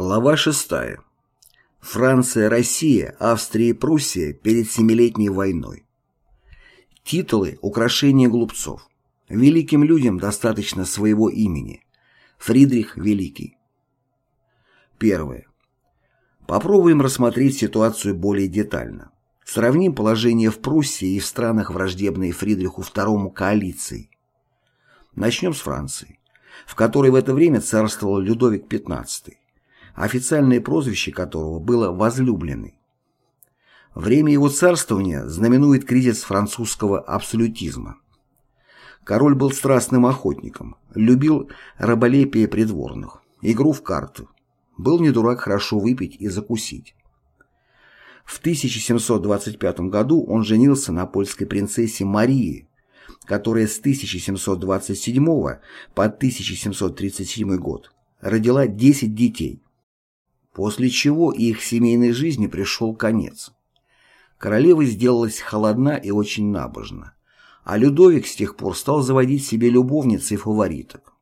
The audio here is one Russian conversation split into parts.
Глава 6. Франция, Россия, Австрия и Пруссия перед Семилетней войной. Титулы – украшения глупцов. Великим людям достаточно своего имени. Фридрих Великий. Первое. Попробуем рассмотреть ситуацию более детально. Сравним положение в Пруссии и в странах, враждебной Фридриху II коалиции. Начнем с Франции, в которой в это время царствовал Людовик XV официальное прозвище которого было «возлюбленный». Время его царствования знаменует кризис французского абсолютизма. Король был страстным охотником, любил раболепие придворных, игру в карты, был не дурак хорошо выпить и закусить. В 1725 году он женился на польской принцессе Марии, которая с 1727 по 1737 год родила 10 детей, после чего их семейной жизни пришел конец. Королева сделалась холодна и очень набожна, а Людовик с тех пор стал заводить себе любовниц и фавориток.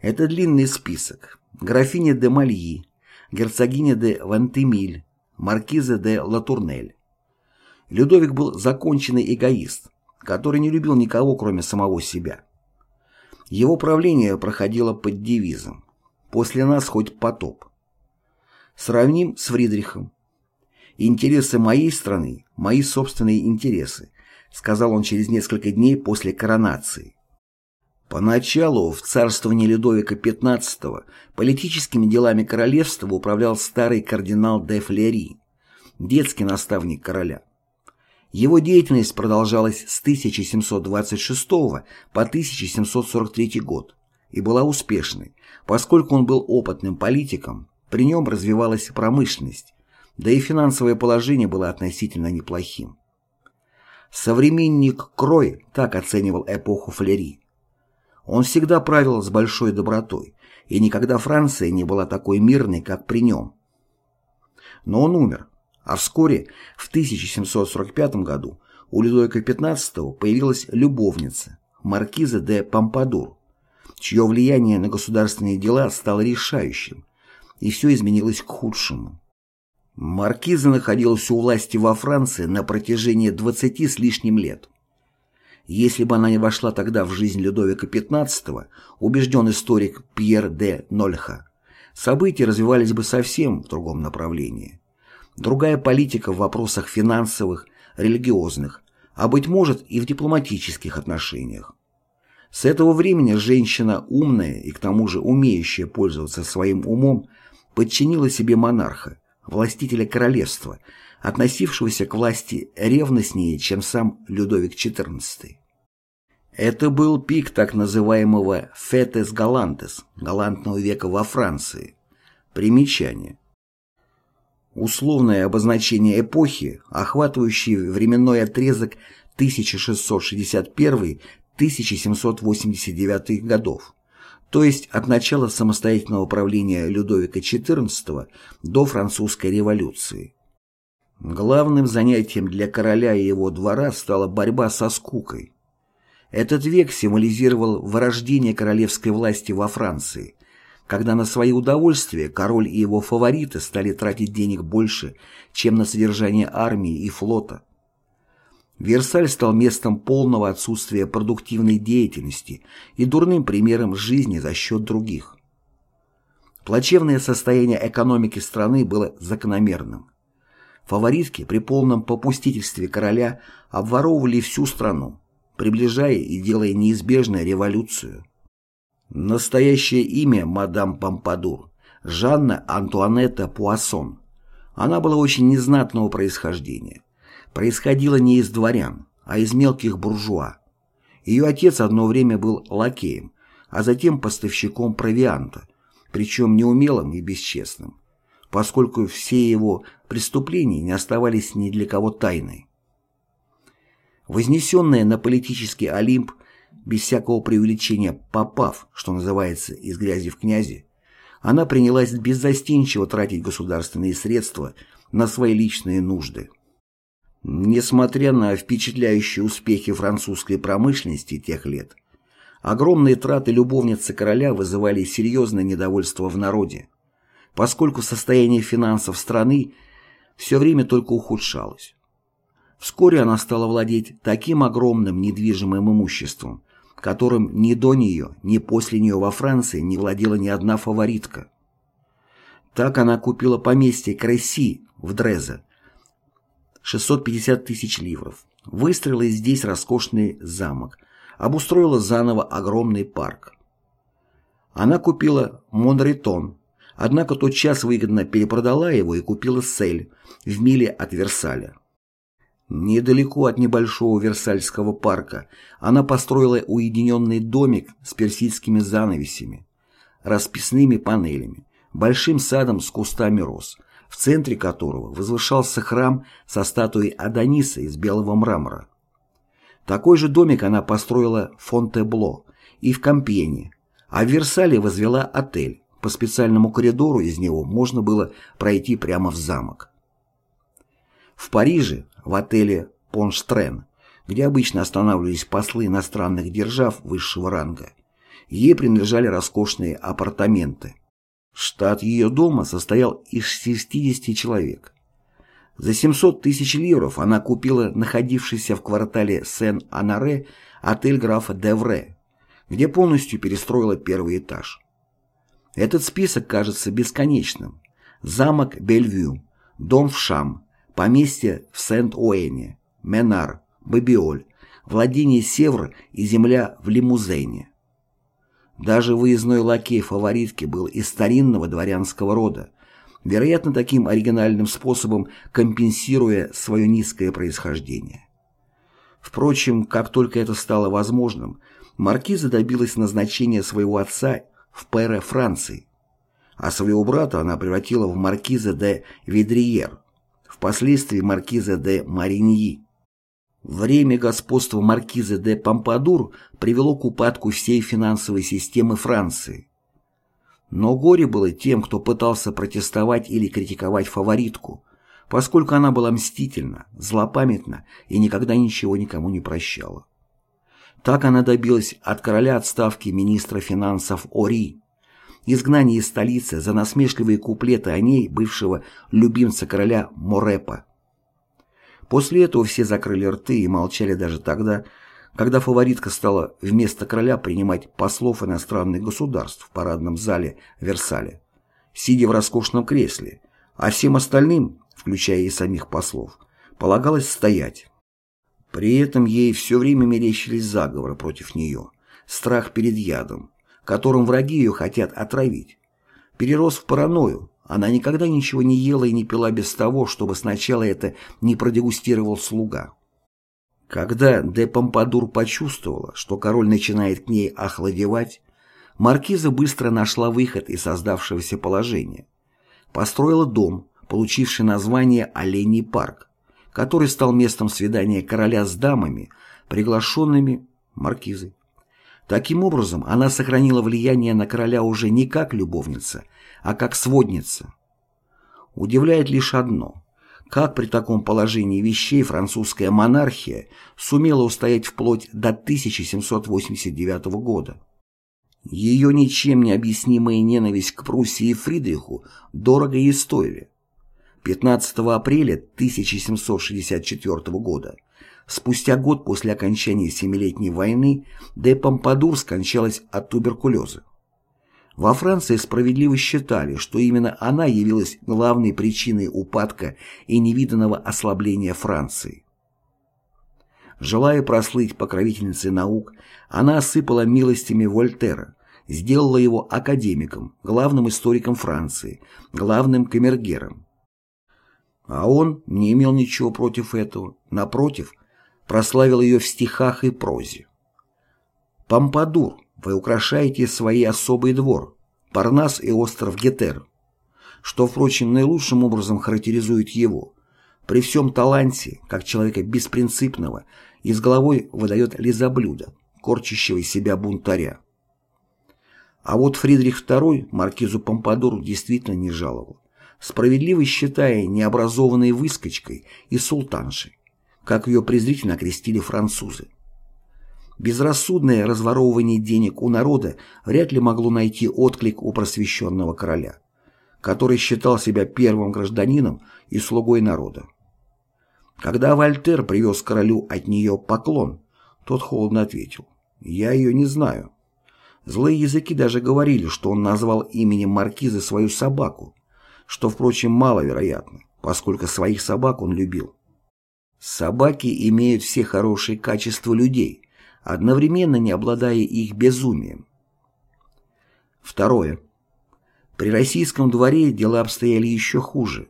Это длинный список. Графиня де Мальи, герцогиня де Вантемиль, маркиза де Латурнель. Людовик был законченный эгоист, который не любил никого, кроме самого себя. Его правление проходило под девизом «После нас хоть потоп». Сравним с Фридрихом. «Интересы моей страны – мои собственные интересы», сказал он через несколько дней после коронации. Поначалу в царствовании Людовика XV политическими делами королевства управлял старый кардинал де Флери, детский наставник короля. Его деятельность продолжалась с 1726 по 1743 год и была успешной, поскольку он был опытным политиком, при нем развивалась промышленность, да и финансовое положение было относительно неплохим. Современник Крой так оценивал эпоху Флери. Он всегда правил с большой добротой, и никогда Франция не была такой мирной, как при нем. Но он умер, а вскоре, в 1745 году, у Людовика XV появилась любовница, маркиза де Помпадур, чье влияние на государственные дела стало решающим, и все изменилось к худшему. Маркиза находилась у власти во Франции на протяжении 20 с лишним лет. Если бы она не вошла тогда в жизнь Людовика XV, убежден историк Пьер де Нольха, события развивались бы совсем в другом направлении. Другая политика в вопросах финансовых, религиозных, а быть может и в дипломатических отношениях. С этого времени женщина умная и к тому же умеющая пользоваться своим умом подчинила себе монарха, властителя королевства, относившегося к власти ревностнее, чем сам Людовик XIV. Это был пик так называемого «фетес галантес» – галантного века во Франции. Примечание. Условное обозначение эпохи, охватывающей временной отрезок 1661-1789 годов то есть от начала самостоятельного правления Людовика XIV до французской революции. Главным занятием для короля и его двора стала борьба со скукой. Этот век символизировал вырождение королевской власти во Франции, когда на свои удовольствия король и его фавориты стали тратить денег больше, чем на содержание армии и флота. Версаль стал местом полного отсутствия продуктивной деятельности и дурным примером жизни за счет других. Плачевное состояние экономики страны было закономерным. Фаворитки при полном попустительстве короля обворовывали всю страну, приближая и делая неизбежной революцию. Настоящее имя мадам Помпадур – Жанна Антуанетта Пуассон. Она была очень незнатного происхождения происходила не из дворян, а из мелких буржуа. Ее отец одно время был лакеем, а затем поставщиком провианта, причем неумелым и бесчестным, поскольку все его преступления не оставались ни для кого тайной. Вознесенная на политический Олимп, без всякого преувеличения попав, что называется, из грязи в князи, она принялась беззастенчиво тратить государственные средства на свои личные нужды. Несмотря на впечатляющие успехи французской промышленности тех лет, огромные траты любовницы короля вызывали серьезное недовольство в народе. поскольку состояние финансов страны все время только ухудшалось. Вскоре она стала владеть таким огромным недвижимым имуществом, которым ни до нее, ни после нее во Франции не владела ни одна фаворитка. Так она купила поместье Кресси в Дрезе, 650 тысяч ливров, выстроила здесь роскошный замок, обустроила заново огромный парк. Она купила Монретон, однако тотчас выгодно перепродала его и купила Сель в миле от Версаля. Недалеко от небольшого Версальского парка она построила уединенный домик с персидскими занавесями, расписными панелями, большим садом с кустами роз, в центре которого возвышался храм со статуей Адониса из белого мрамора. Такой же домик она построила в Фонтебло и в Кампьене, а в Версале возвела отель. По специальному коридору из него можно было пройти прямо в замок. В Париже, в отеле «Понштрен», где обычно останавливались послы иностранных держав высшего ранга, ей принадлежали роскошные апартаменты. Штат ее дома состоял из 60 человек. За 700 тысяч ливров она купила находившийся в квартале Сен-Анаре отель графа Девре, где полностью перестроила первый этаж. Этот список кажется бесконечным. Замок Бельвью, дом в Шам, поместье в Сент-Уэйне, Менар, Бабиоль, владение Севр и земля в Лимузене. Даже выездной лакей фаворитки был из старинного дворянского рода, вероятно, таким оригинальным способом компенсируя свое низкое происхождение. Впрочем, как только это стало возможным, маркиза добилась назначения своего отца в пэра Франции, а своего брата она превратила в маркиза де Видриер, впоследствии маркиза де Мариньи. Время господства маркиза де Помпадур привело к упадку всей финансовой системы Франции. Но горе было тем, кто пытался протестовать или критиковать фаворитку, поскольку она была мстительна, злопамятна и никогда ничего никому не прощала. Так она добилась от короля отставки министра финансов Ори, изгнание из столицы за насмешливые куплеты о ней бывшего любимца короля Морепа. После этого все закрыли рты и молчали даже тогда, когда фаворитка стала вместо короля принимать послов иностранных государств в парадном зале Версаля, сидя в роскошном кресле, а всем остальным, включая и самих послов, полагалось стоять. При этом ей все время мерещились заговоры против нее, страх перед ядом, которым враги ее хотят отравить. Перерос в паранойю. Она никогда ничего не ела и не пила без того, чтобы сначала это не продегустировал слуга. Когда де Помпадур почувствовала, что король начинает к ней охладевать, маркиза быстро нашла выход из создавшегося положения. Построила дом, получивший название «Оленей парк», который стал местом свидания короля с дамами, приглашенными маркизой. Таким образом, она сохранила влияние на короля уже не как любовница, а как сводница. Удивляет лишь одно. Как при таком положении вещей французская монархия сумела устоять вплоть до 1789 года? Ее ничем не объяснимая ненависть к Пруссии и Фридриху дорого ей стоили. 15 апреля 1764 года Спустя год после окончания Семилетней войны де Помпадур скончалась от туберкулеза. Во Франции справедливо считали, что именно она явилась главной причиной упадка и невиданного ослабления Франции. Желая прослыть покровительницей наук, она осыпала милостями Вольтера, сделала его академиком, главным историком Франции, главным камергером. А он не имел ничего против этого, напротив – прославил ее в стихах и прозе. «Помпадур, вы украшаете свой особый двор, Парнас и остров Гетер», что, впрочем, наилучшим образом характеризует его. При всем таланте, как человека беспринципного, и с головой выдает лизоблюда, корчащего из себя бунтаря. А вот Фридрих II маркизу Помпадур действительно не жаловал, справедливо считая необразованной выскочкой и султаншей как ее презрительно окрестили французы. Безрассудное разворовывание денег у народа вряд ли могло найти отклик у просвещенного короля, который считал себя первым гражданином и слугой народа. Когда Вольтер привез королю от нее поклон, тот холодно ответил «Я ее не знаю». Злые языки даже говорили, что он назвал именем маркизы свою собаку, что, впрочем, маловероятно, поскольку своих собак он любил. Собаки имеют все хорошие качества людей, одновременно не обладая их безумием. Второе. При российском дворе дела обстояли еще хуже.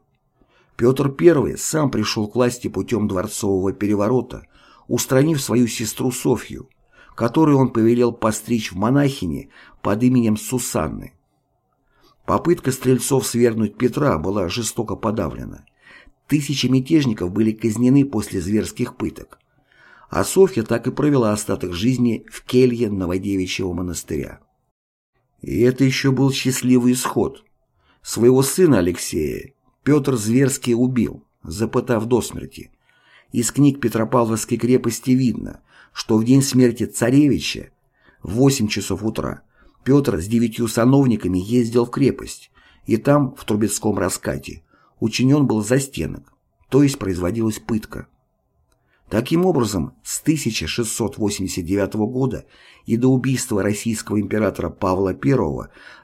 Петр I сам пришел к власти путем дворцового переворота, устранив свою сестру Софью, которую он повелел постричь в монахини под именем Сусанны. Попытка стрельцов свергнуть Петра была жестоко подавлена. Тысячи мятежников были казнены после зверских пыток. А Софья так и провела остаток жизни в келье Новодевичьего монастыря. И это еще был счастливый исход. Своего сына Алексея Петр зверски убил, запытав до смерти. Из книг Петропавловской крепости видно, что в день смерти царевича в 8 часов утра Петр с девятью сановниками ездил в крепость, и там, в Трубецком раскате, учинен был застенок, то есть производилась пытка. Таким образом, с 1689 года и до убийства российского императора Павла I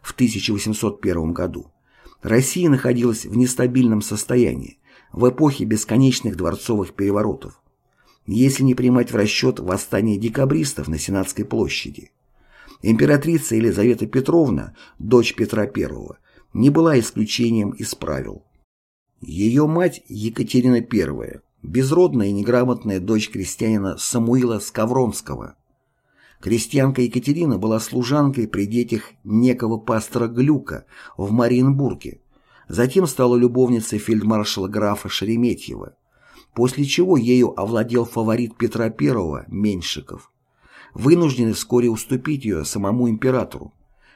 в 1801 году Россия находилась в нестабильном состоянии, в эпохе бесконечных дворцовых переворотов, если не принимать в расчет восстание декабристов на Сенатской площади. Императрица Елизавета Петровна, дочь Петра I, не была исключением из правил. Ее мать Екатерина I, безродная и неграмотная дочь крестьянина Самуила Скавронского. Крестьянка Екатерина была служанкой при детях некого пастора Глюка в Мариенбурге, затем стала любовницей фельдмаршала графа Шереметьева, после чего ею овладел фаворит Петра I Меньшиков, вынужденный вскоре уступить ее самому императору,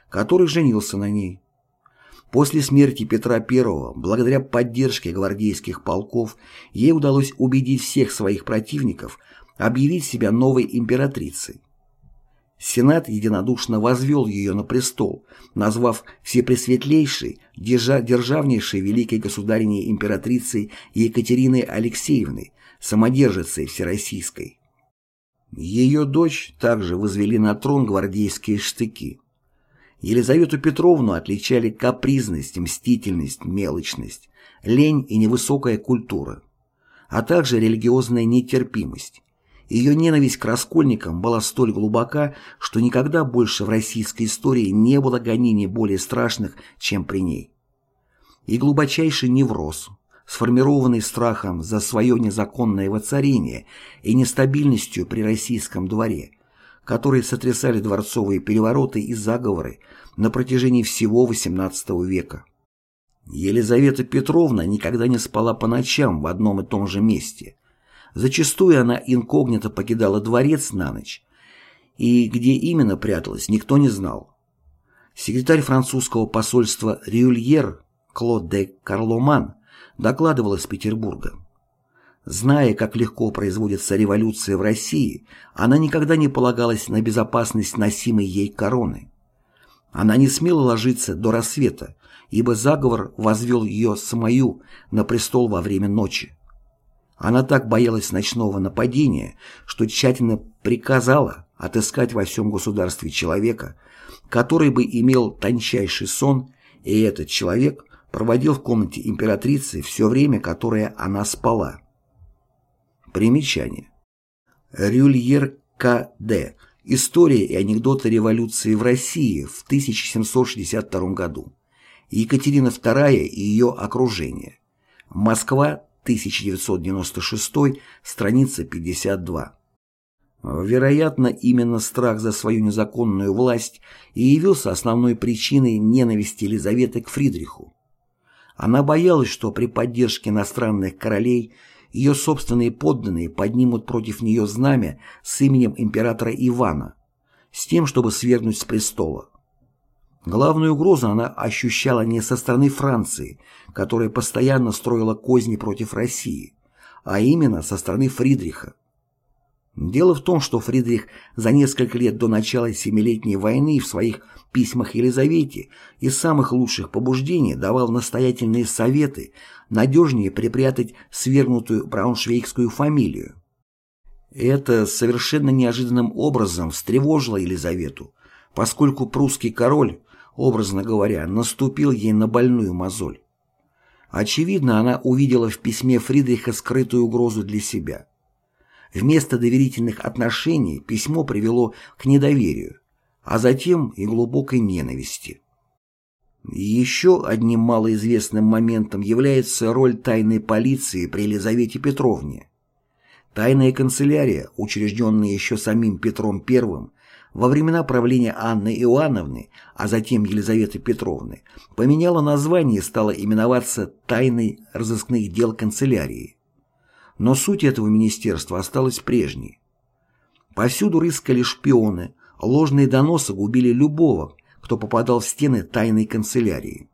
который женился на ней. После смерти Петра I, благодаря поддержке гвардейских полков, ей удалось убедить всех своих противников объявить себя новой императрицей. Сенат единодушно возвел ее на престол, назвав всепресветлейшей, держа, державнейшей великой государиней императрицей Екатериной Алексеевной, самодержицей всероссийской. Ее дочь также возвели на трон гвардейские штыки. Елизавету Петровну отличали капризность, мстительность, мелочность, лень и невысокая культура, а также религиозная нетерпимость. Ее ненависть к раскольникам была столь глубока, что никогда больше в российской истории не было гонений более страшных, чем при ней. И глубочайший невроз, сформированный страхом за свое незаконное воцарение и нестабильностью при российском дворе – которые сотрясали дворцовые перевороты и заговоры на протяжении всего XVIII века. Елизавета Петровна никогда не спала по ночам в одном и том же месте. Зачастую она инкогнито покидала дворец на ночь, и где именно пряталась, никто не знал. Секретарь французского посольства Рюльер Клод де Карломан докладывал из Петербурга. Зная, как легко производится революция в России, она никогда не полагалась на безопасность носимой ей короны. Она не смела ложиться до рассвета, ибо заговор возвел ее самую на престол во время ночи. Она так боялась ночного нападения, что тщательно приказала отыскать во всем государстве человека, который бы имел тончайший сон, и этот человек проводил в комнате императрицы все время, которое она спала. Примечание. Рюльер К.Д. История и анекдоты революции в России в 1762 году. Екатерина II и ее окружение. Москва, 1996, страница 52. Вероятно, именно страх за свою незаконную власть и явился основной причиной ненависти Елизаветы к Фридриху. Она боялась, что при поддержке иностранных королей ее собственные подданные поднимут против нее знамя с именем императора Ивана, с тем, чтобы свергнуть с престола. Главную угрозу она ощущала не со стороны Франции, которая постоянно строила козни против России, а именно со стороны Фридриха. Дело в том, что Фридрих за несколько лет до начала Семилетней войны в своих письмах Елизавете из самых лучших побуждений давал настоятельные советы надежнее припрятать свергнутую брауншвейгскую фамилию. Это совершенно неожиданным образом встревожило Елизавету, поскольку прусский король, образно говоря, наступил ей на больную мозоль. Очевидно, она увидела в письме Фридриха скрытую угрозу для себя. Вместо доверительных отношений письмо привело к недоверию, а затем и глубокой ненависти. Еще одним малоизвестным моментом является роль тайной полиции при Елизавете Петровне. Тайная канцелярия, учрежденная еще самим Петром I, во времена правления Анны Иоанновны, а затем Елизаветы Петровны, поменяла название и стала именоваться «Тайной разыскных дел канцелярии». Но суть этого министерства осталась прежней. Повсюду рыскали шпионы, ложные доносы губили любого, кто попадал в стены тайной канцелярии.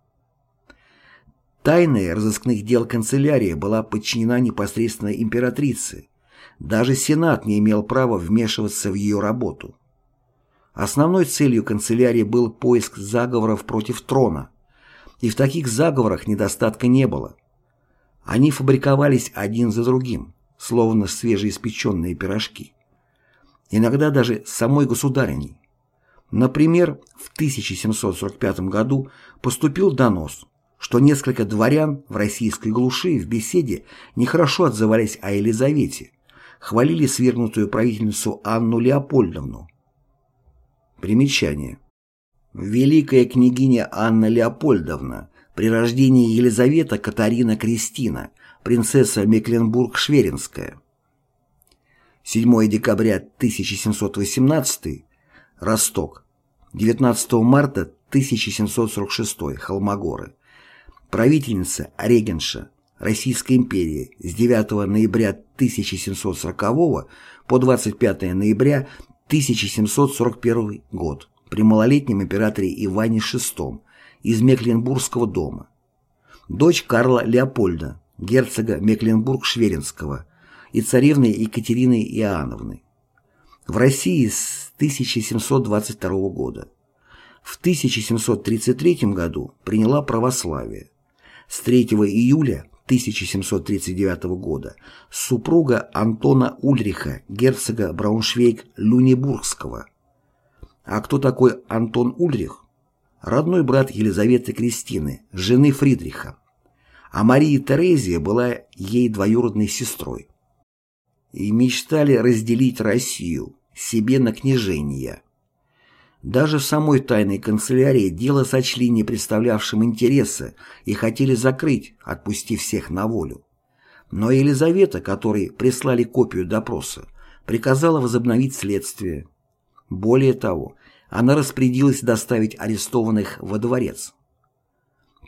Тайная разыскных дел канцелярия была подчинена непосредственно императрице. Даже Сенат не имел права вмешиваться в ее работу. Основной целью канцелярии был поиск заговоров против трона, и в таких заговорах недостатка не было. Они фабриковались один за другим, словно свежеиспеченные пирожки. Иногда даже самой государыней. Например, в 1745 году поступил донос, что несколько дворян в российской глуши в беседе нехорошо отзывались о Елизавете, хвалили свергнутую правительницу Анну Леопольдовну. Примечание. Великая княгиня Анна Леопольдовна при рождении Елизавета Катарина Кристина, принцесса Мекленбург-Шверинская. 7 декабря 1718, Росток. 19 марта 1746, Холмогоры. Правительница Регенша Российской империи с 9 ноября 1740 по 25 ноября 1741 год при малолетнем императоре Иване VI из Мекленбургского дома. Дочь Карла Леопольда, герцога Мекленбург-Шверинского и царевны Екатерины Иоанновны. В России с 1722 года. В 1733 году приняла православие. С 3 июля 1739 года супруга Антона Ульриха, герцога Брауншвейг-Люнебургского. А кто такой Антон Ульрих? Родной брат Елизаветы Кристины, жены Фридриха, а Мария Терезия была ей двоюродной сестрой. И мечтали разделить Россию, себе на княжение. Даже в самой тайной канцелярии дело сочли не представлявшим интереса и хотели закрыть, отпустив всех на волю. Но Елизавета, которой прислали копию допроса, приказала возобновить следствие. Более того, она распорядилась доставить арестованных во дворец.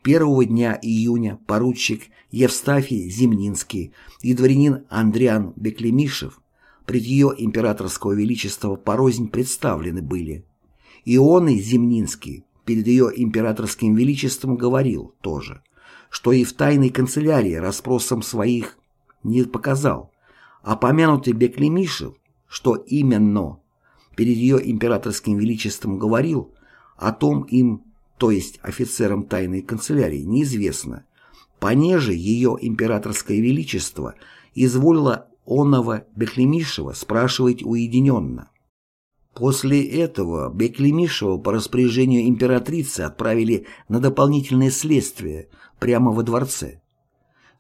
Первого дня июня поручик Евстафий Зимнинский и дворянин Андриан Беклемишев пред ее императорского величества порознь представлены были. И он и Зимнинский перед ее императорским величеством говорил тоже, что и в тайной канцелярии расспросом своих не показал, а помянутый Беклемишев, что именно перед ее императорским величеством говорил, о том им, то есть офицерам тайной канцелярии, неизвестно. Понеже ее императорское величество изволило оного Беклемишева спрашивать уединенно. После этого Беклемишева по распоряжению императрицы отправили на дополнительное следствие прямо во дворце.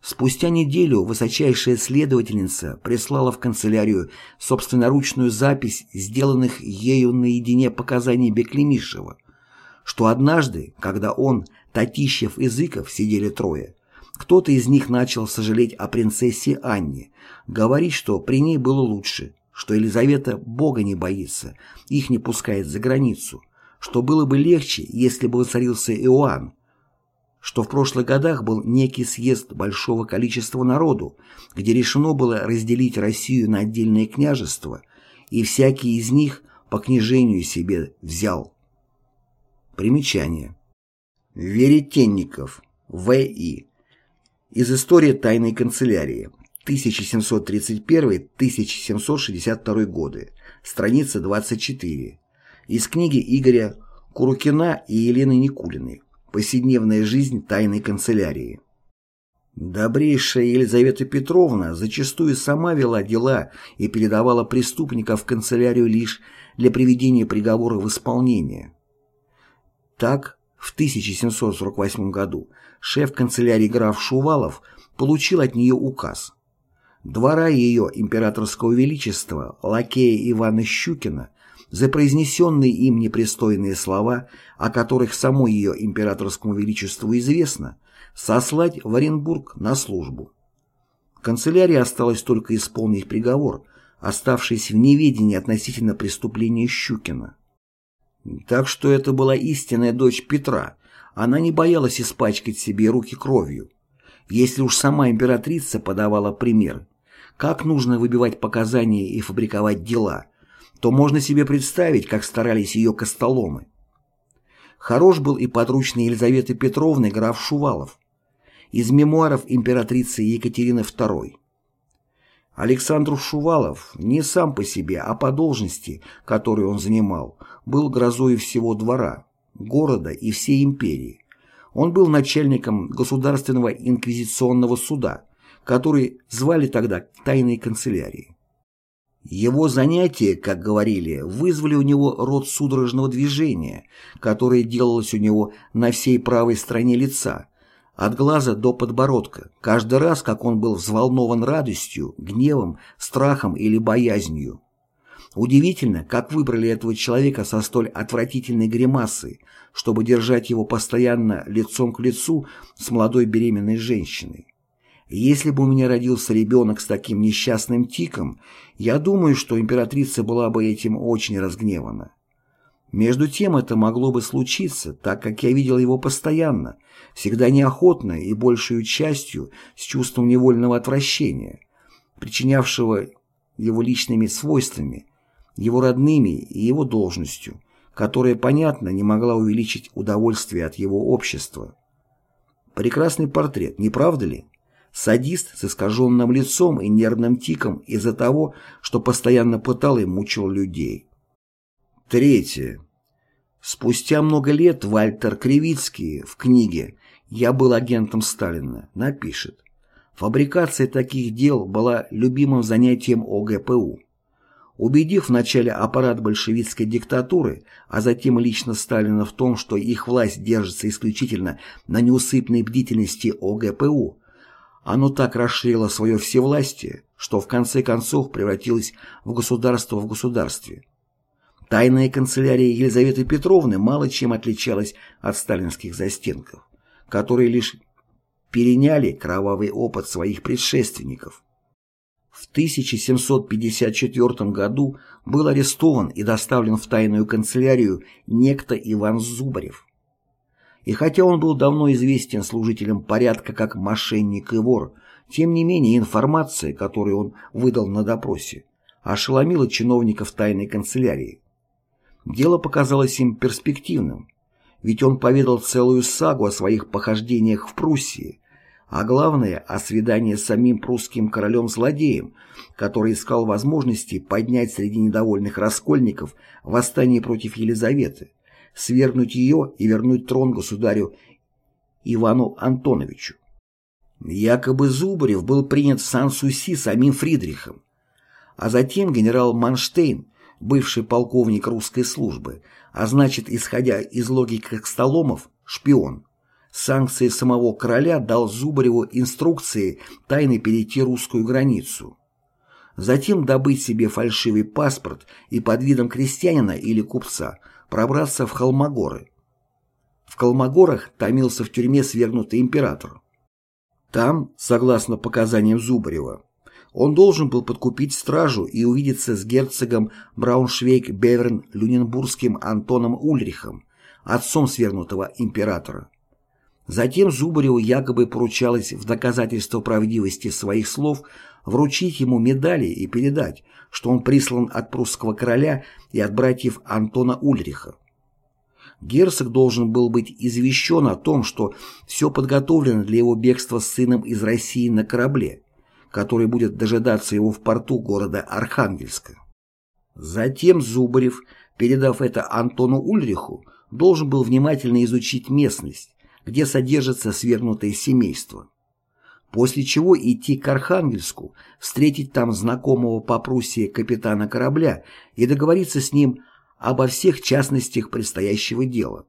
Спустя неделю высочайшая следовательница прислала в канцелярию собственноручную запись сделанных ею наедине показаний Беклемишева, что однажды, когда он, Татищев и Зыков сидели трое, кто-то из них начал сожалеть о принцессе Анне, говорить, что при ней было лучше, что Елизавета Бога не боится, их не пускает за границу, что было бы легче, если бы воцарился Иоанн, что в прошлых годах был некий съезд большого количества народу, где решено было разделить Россию на отдельные княжества, и всякий из них по княжению себе взял. Примечание. Веретенников, В.И. Из истории тайной канцелярии. 1731-1762 годы, страница 24, из книги Игоря Курукина и Елены Никулиной «Повседневная жизнь тайной канцелярии». Добрейшая Елизавета Петровна зачастую сама вела дела и передавала преступников в канцелярию лишь для приведения приговора в исполнение. Так, в 1748 году шеф канцелярии граф Шувалов получил от нее указ. Двора ее императорского величества, лакея Ивана Щукина, за произнесенные им непристойные слова, о которых само ее императорскому величеству известно, сослать в Оренбург на службу. Канцелярии осталось только исполнить приговор, оставшись в неведении относительно преступления Щукина. Так что это была истинная дочь Петра, она не боялась испачкать себе руки кровью. Если уж сама императрица подавала пример, как нужно выбивать показания и фабриковать дела, то можно себе представить, как старались ее костоломы. Хорош был и подручный Елизаветы Петровны граф Шувалов из мемуаров императрицы Екатерины II. Александр Шувалов не сам по себе, а по должности, которую он занимал, был грозой всего двора, города и всей империи. Он был начальником Государственного инквизиционного суда, который звали тогда тайной канцелярией. Его занятия, как говорили, вызвали у него род судорожного движения, которое делалось у него на всей правой стороне лица, от глаза до подбородка, каждый раз, как он был взволнован радостью, гневом, страхом или боязнью. Удивительно, как выбрали этого человека со столь отвратительной гримасой, чтобы держать его постоянно лицом к лицу с молодой беременной женщиной. Если бы у меня родился ребенок с таким несчастным тиком, я думаю, что императрица была бы этим очень разгневана. Между тем это могло бы случиться, так как я видел его постоянно, всегда неохотно и большую частью с чувством невольного отвращения, причинявшего его личными свойствами, его родными и его должностью, которая, понятно, не могла увеличить удовольствие от его общества. Прекрасный портрет, не правда ли? Садист с искаженным лицом и нервным тиком из-за того, что постоянно пытал и мучил людей. Третье. Спустя много лет Вальтер Кривицкий в книге «Я был агентом Сталина» напишет «Фабрикация таких дел была любимым занятием ОГПУ. Убедив вначале аппарат большевистской диктатуры, а затем лично Сталина в том, что их власть держится исключительно на неусыпной бдительности ОГПУ, оно так расширило свое всевластие, что в конце концов превратилось в государство в государстве. Тайная канцелярия Елизаветы Петровны мало чем отличалась от сталинских застенков, которые лишь переняли кровавый опыт своих предшественников. В 1754 году был арестован и доставлен в тайную канцелярию некто Иван Зубарев. И хотя он был давно известен служителям порядка как мошенник и вор, тем не менее информация, которую он выдал на допросе, ошеломила чиновников тайной канцелярии. Дело показалось им перспективным, ведь он поведал целую сагу о своих похождениях в Пруссии, а главное – о свидании с самим прусским королем-злодеем, который искал возможности поднять среди недовольных раскольников восстание против Елизаветы, свергнуть ее и вернуть трон государю Ивану Антоновичу. Якобы Зубарев был принят в Сан-Суси самим Фридрихом, а затем генерал Манштейн, бывший полковник русской службы, а значит, исходя из логики Столомов, шпион, санкции самого короля дал Зубареву инструкции тайно перейти русскую границу. Затем добыть себе фальшивый паспорт и под видом крестьянина или купца – пробраться в Холмогоры. В Холмогорах томился в тюрьме свергнутый император. Там, согласно показаниям Зубарева, он должен был подкупить стражу и увидеться с герцогом Брауншвейг-Беверн-Люненбургским Антоном Ульрихом, отцом свергнутого императора. Затем Зубареву якобы поручалось в доказательство правдивости своих слов вручить ему медали и передать, что он прислан от прусского короля и от братьев Антона Ульриха. Герцог должен был быть извещен о том, что все подготовлено для его бегства с сыном из России на корабле, который будет дожидаться его в порту города Архангельска. Затем Зубарев, передав это Антону Ульриху, должен был внимательно изучить местность, где содержится свергнутое семейство. После чего идти к Архангельску, встретить там знакомого по Пруссии капитана корабля и договориться с ним обо всех частностях предстоящего дела.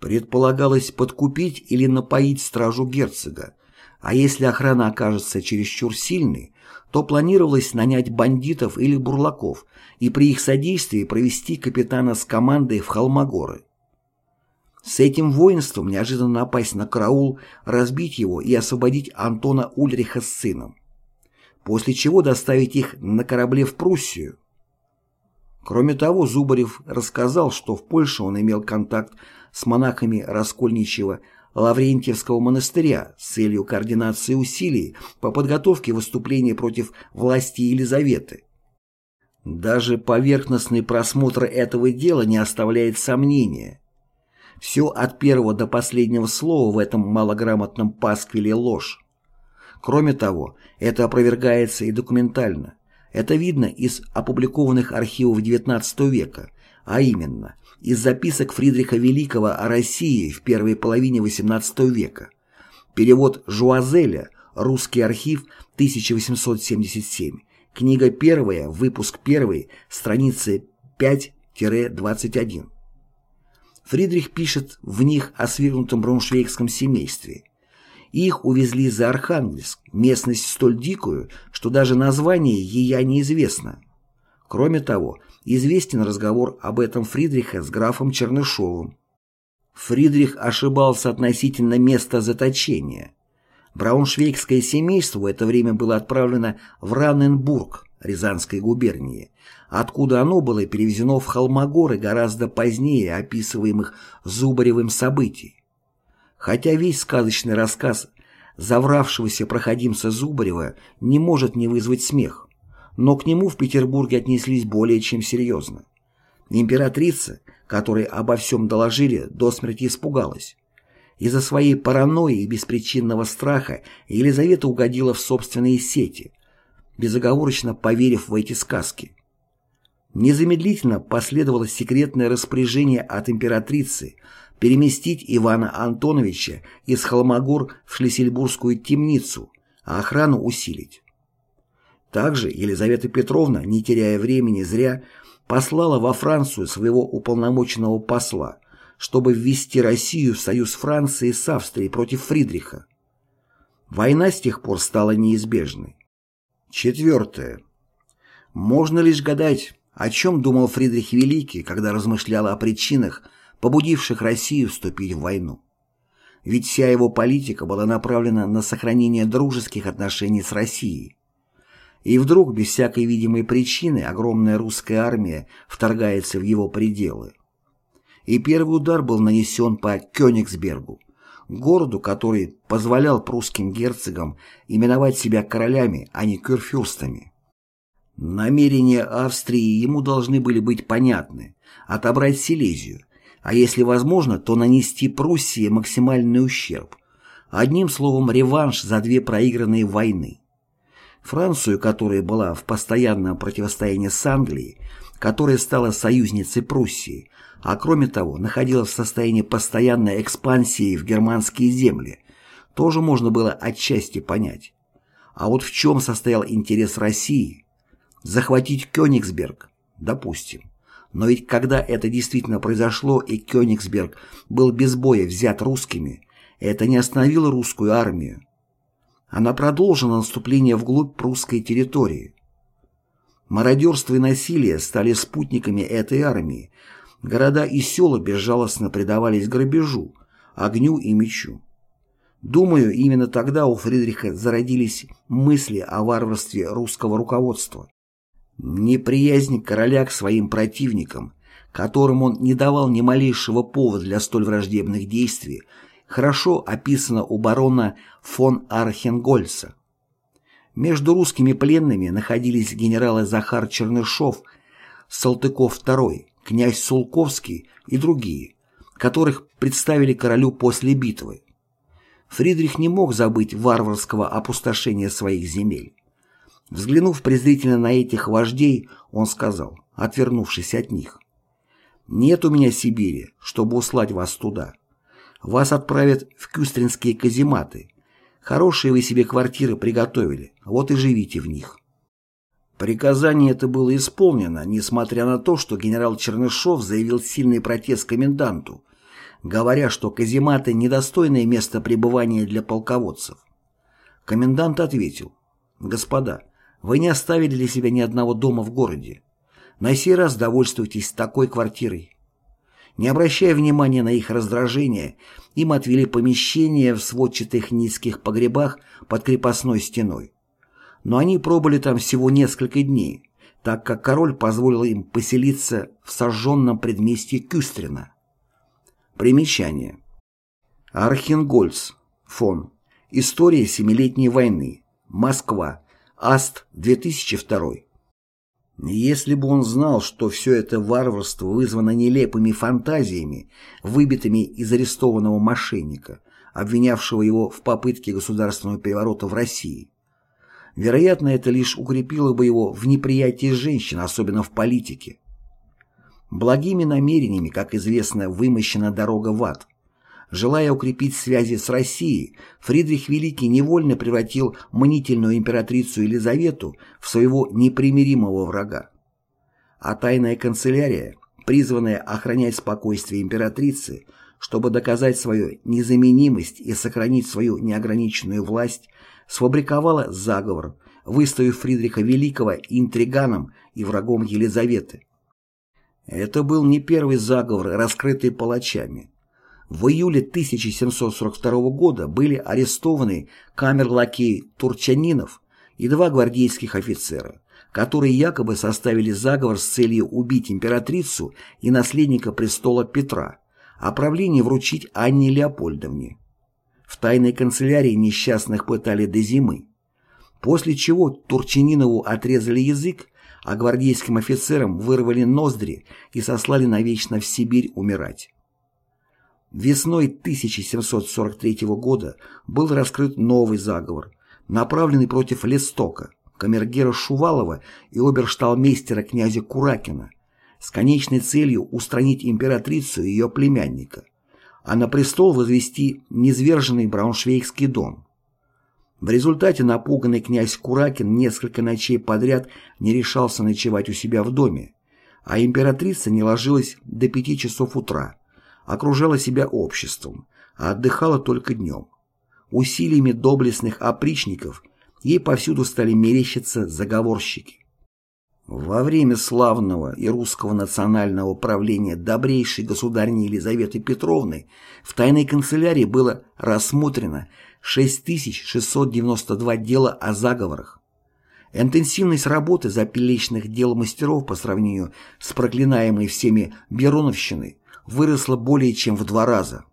Предполагалось подкупить или напоить стражу герцога, а если охрана окажется чересчур сильной, то планировалось нанять бандитов или бурлаков и при их содействии провести капитана с командой в Холмогоры. С этим воинством неожиданно напасть на караул, разбить его и освободить Антона Ульриха с сыном. После чего доставить их на корабле в Пруссию. Кроме того, Зубарев рассказал, что в Польше он имел контакт с монахами Раскольничьего Лаврентьевского монастыря с целью координации усилий по подготовке выступления против власти Елизаветы. Даже поверхностный просмотр этого дела не оставляет сомнения. Все от первого до последнего слова в этом малограмотном пасквиле ложь. Кроме того, это опровергается и документально. Это видно из опубликованных архивов XIX века, а именно из записок Фридриха Великого о России в первой половине XVIII века. Перевод Жуазеля «Русский архив, 1877», книга 1, выпуск 1, страницы 5-21. Фридрих пишет в них о свергнутом брауншвейгском семействе. Их увезли за Архангельск, местность столь дикую, что даже название ее неизвестно. Кроме того, известен разговор об этом Фридриха с графом Чернышовым. Фридрих ошибался относительно места заточения. Брауншвейгское семейство в это время было отправлено в Раненбург, Рязанской губернии, откуда оно было перевезено в Холмогоры гораздо позднее описываемых Зубаревым событий. Хотя весь сказочный рассказ завравшегося проходимца Зубарева не может не вызвать смех, но к нему в Петербурге отнеслись более чем серьезно. Императрица, которой обо всем доложили, до смерти испугалась. Из-за своей паранойи и беспричинного страха Елизавета угодила в собственные сети, безоговорочно поверив в эти сказки. Незамедлительно последовало секретное распоряжение от императрицы переместить Ивана Антоновича из Холмогор в Шлиссельбургскую темницу, а охрану усилить. Также Елизавета Петровна, не теряя времени зря, послала во Францию своего уполномоченного посла, чтобы ввести Россию в союз Франции с Австрией против Фридриха. Война с тех пор стала неизбежной. Четвертое. Можно лишь гадать, о чем думал Фридрих Великий, когда размышлял о причинах, побудивших Россию вступить в войну. Ведь вся его политика была направлена на сохранение дружеских отношений с Россией. И вдруг, без всякой видимой причины, огромная русская армия вторгается в его пределы. И первый удар был нанесен по Кёнигсбергу, городу, который позволял прусским герцогам именовать себя королями, а не кюрфюрстами. Намерения Австрии ему должны были быть понятны – отобрать Силезию, а если возможно, то нанести Пруссии максимальный ущерб. Одним словом, реванш за две проигранные войны. Францию, которая была в постоянном противостоянии с Англией, которая стала союзницей Пруссии, а кроме того находилась в состоянии постоянной экспансии в германские земли, тоже можно было отчасти понять. А вот в чем состоял интерес России? Захватить Кёнигсберг? Допустим. Но ведь когда это действительно произошло и Кёнигсберг был без боя взят русскими, это не остановило русскую армию. Она продолжила наступление вглубь прусской территории. Мародерство и насилие стали спутниками этой армии, Города и села безжалостно предавались грабежу, огню и мечу. Думаю, именно тогда у Фридриха зародились мысли о варварстве русского руководства. Неприязнь короля к своим противникам, которым он не давал ни малейшего повода для столь враждебных действий, хорошо описана у барона фон Архенгольца. Между русскими пленными находились генералы Захар Чернышов, Салтыков II, князь Сулковский и другие, которых представили королю после битвы. Фридрих не мог забыть варварского опустошения своих земель. Взглянув презрительно на этих вождей, он сказал, отвернувшись от них, «Нет у меня Сибири, чтобы услать вас туда. Вас отправят в кюстринские казематы. Хорошие вы себе квартиры приготовили, вот и живите в них». Приказание это было исполнено, несмотря на то, что генерал Чернышов заявил сильный протест коменданту, говоря, что казематы – недостойное место пребывания для полководцев. Комендант ответил, «Господа, вы не оставили для себя ни одного дома в городе. На сей раз довольствуйтесь такой квартирой». Не обращая внимания на их раздражение, им отвели помещение в сводчатых низких погребах под крепостной стеной но они пробыли там всего несколько дней, так как король позволил им поселиться в сожженном предместье Кюстрина. Примечание. Архенгольц. Фон. История Семилетней войны. Москва. Аст. 2002. Если бы он знал, что все это варварство вызвано нелепыми фантазиями, выбитыми из арестованного мошенника, обвинявшего его в попытке государственного переворота в России, Вероятно, это лишь укрепило бы его в неприятии женщин, особенно в политике. Благими намерениями, как известно, вымощена дорога в ад. Желая укрепить связи с Россией, Фридрих Великий невольно превратил мнительную императрицу Елизавету в своего непримиримого врага. А тайная канцелярия, призванная охранять спокойствие императрицы, чтобы доказать свою незаменимость и сохранить свою неограниченную власть, сфабриковала заговор, выставив Фридриха Великого интриганом и врагом Елизаветы. Это был не первый заговор, раскрытый палачами. В июле 1742 года были арестованы камер-лакей Турчанинов и два гвардейских офицера, которые якобы составили заговор с целью убить императрицу и наследника престола Петра, а правление вручить Анне Леопольдовне. В тайной канцелярии несчастных пытали до зимы. После чего Турчининову отрезали язык, а гвардейским офицерам вырвали ноздри и сослали навечно в Сибирь умирать. Весной 1743 года был раскрыт новый заговор, направленный против Листока, камергера Шувалова и обершталмейстера князя Куракина, с конечной целью устранить императрицу и ее племянника – а на престол возвести низверженный Брауншвейгский дом. В результате напуганный князь Куракин несколько ночей подряд не решался ночевать у себя в доме, а императрица не ложилась до пяти часов утра, окружала себя обществом, а отдыхала только днем. Усилиями доблестных опричников ей повсюду стали мерещиться заговорщики. Во время славного и русского национального правления добрейшей государни Елизаветы Петровны в тайной канцелярии было рассмотрено 6692 дела о заговорах. Интенсивность работы запилечных дел мастеров по сравнению с проклинаемой всеми Бероновщиной выросла более чем в два раза.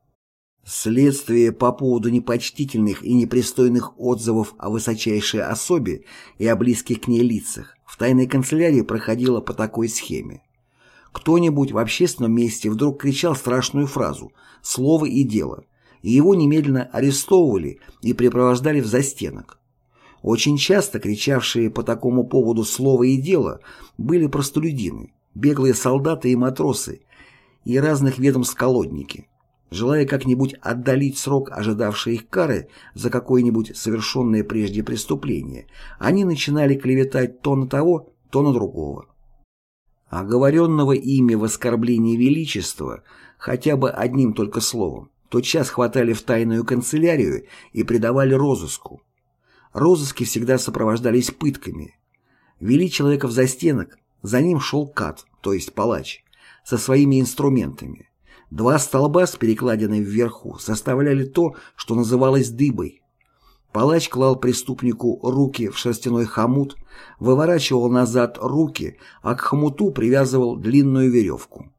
Следствие по поводу непочтительных и непристойных отзывов о высочайшей особе и о близких к ней лицах в тайной канцелярии проходило по такой схеме. Кто-нибудь в общественном месте вдруг кричал страшную фразу «слово и дело», и его немедленно арестовывали и припровождали в застенок. Очень часто кричавшие по такому поводу «слово и дело» были простолюдины, беглые солдаты и матросы, и разных ведомств колодники. Желая как-нибудь отдалить срок ожидавшей их кары за какое-нибудь совершенное прежде преступление, они начинали клеветать то на того, то на другого. Оговоренного ими в оскорблении величества хотя бы одним только словом, тотчас хватали в тайную канцелярию и предавали розыску. Розыски всегда сопровождались пытками. Вели человека в застенок, за ним шел кат, то есть палач, со своими инструментами. Два столба с перекладиной вверху составляли то, что называлось дыбой. Палач клал преступнику руки в шерстяной хомут, выворачивал назад руки, а к хомуту привязывал длинную веревку.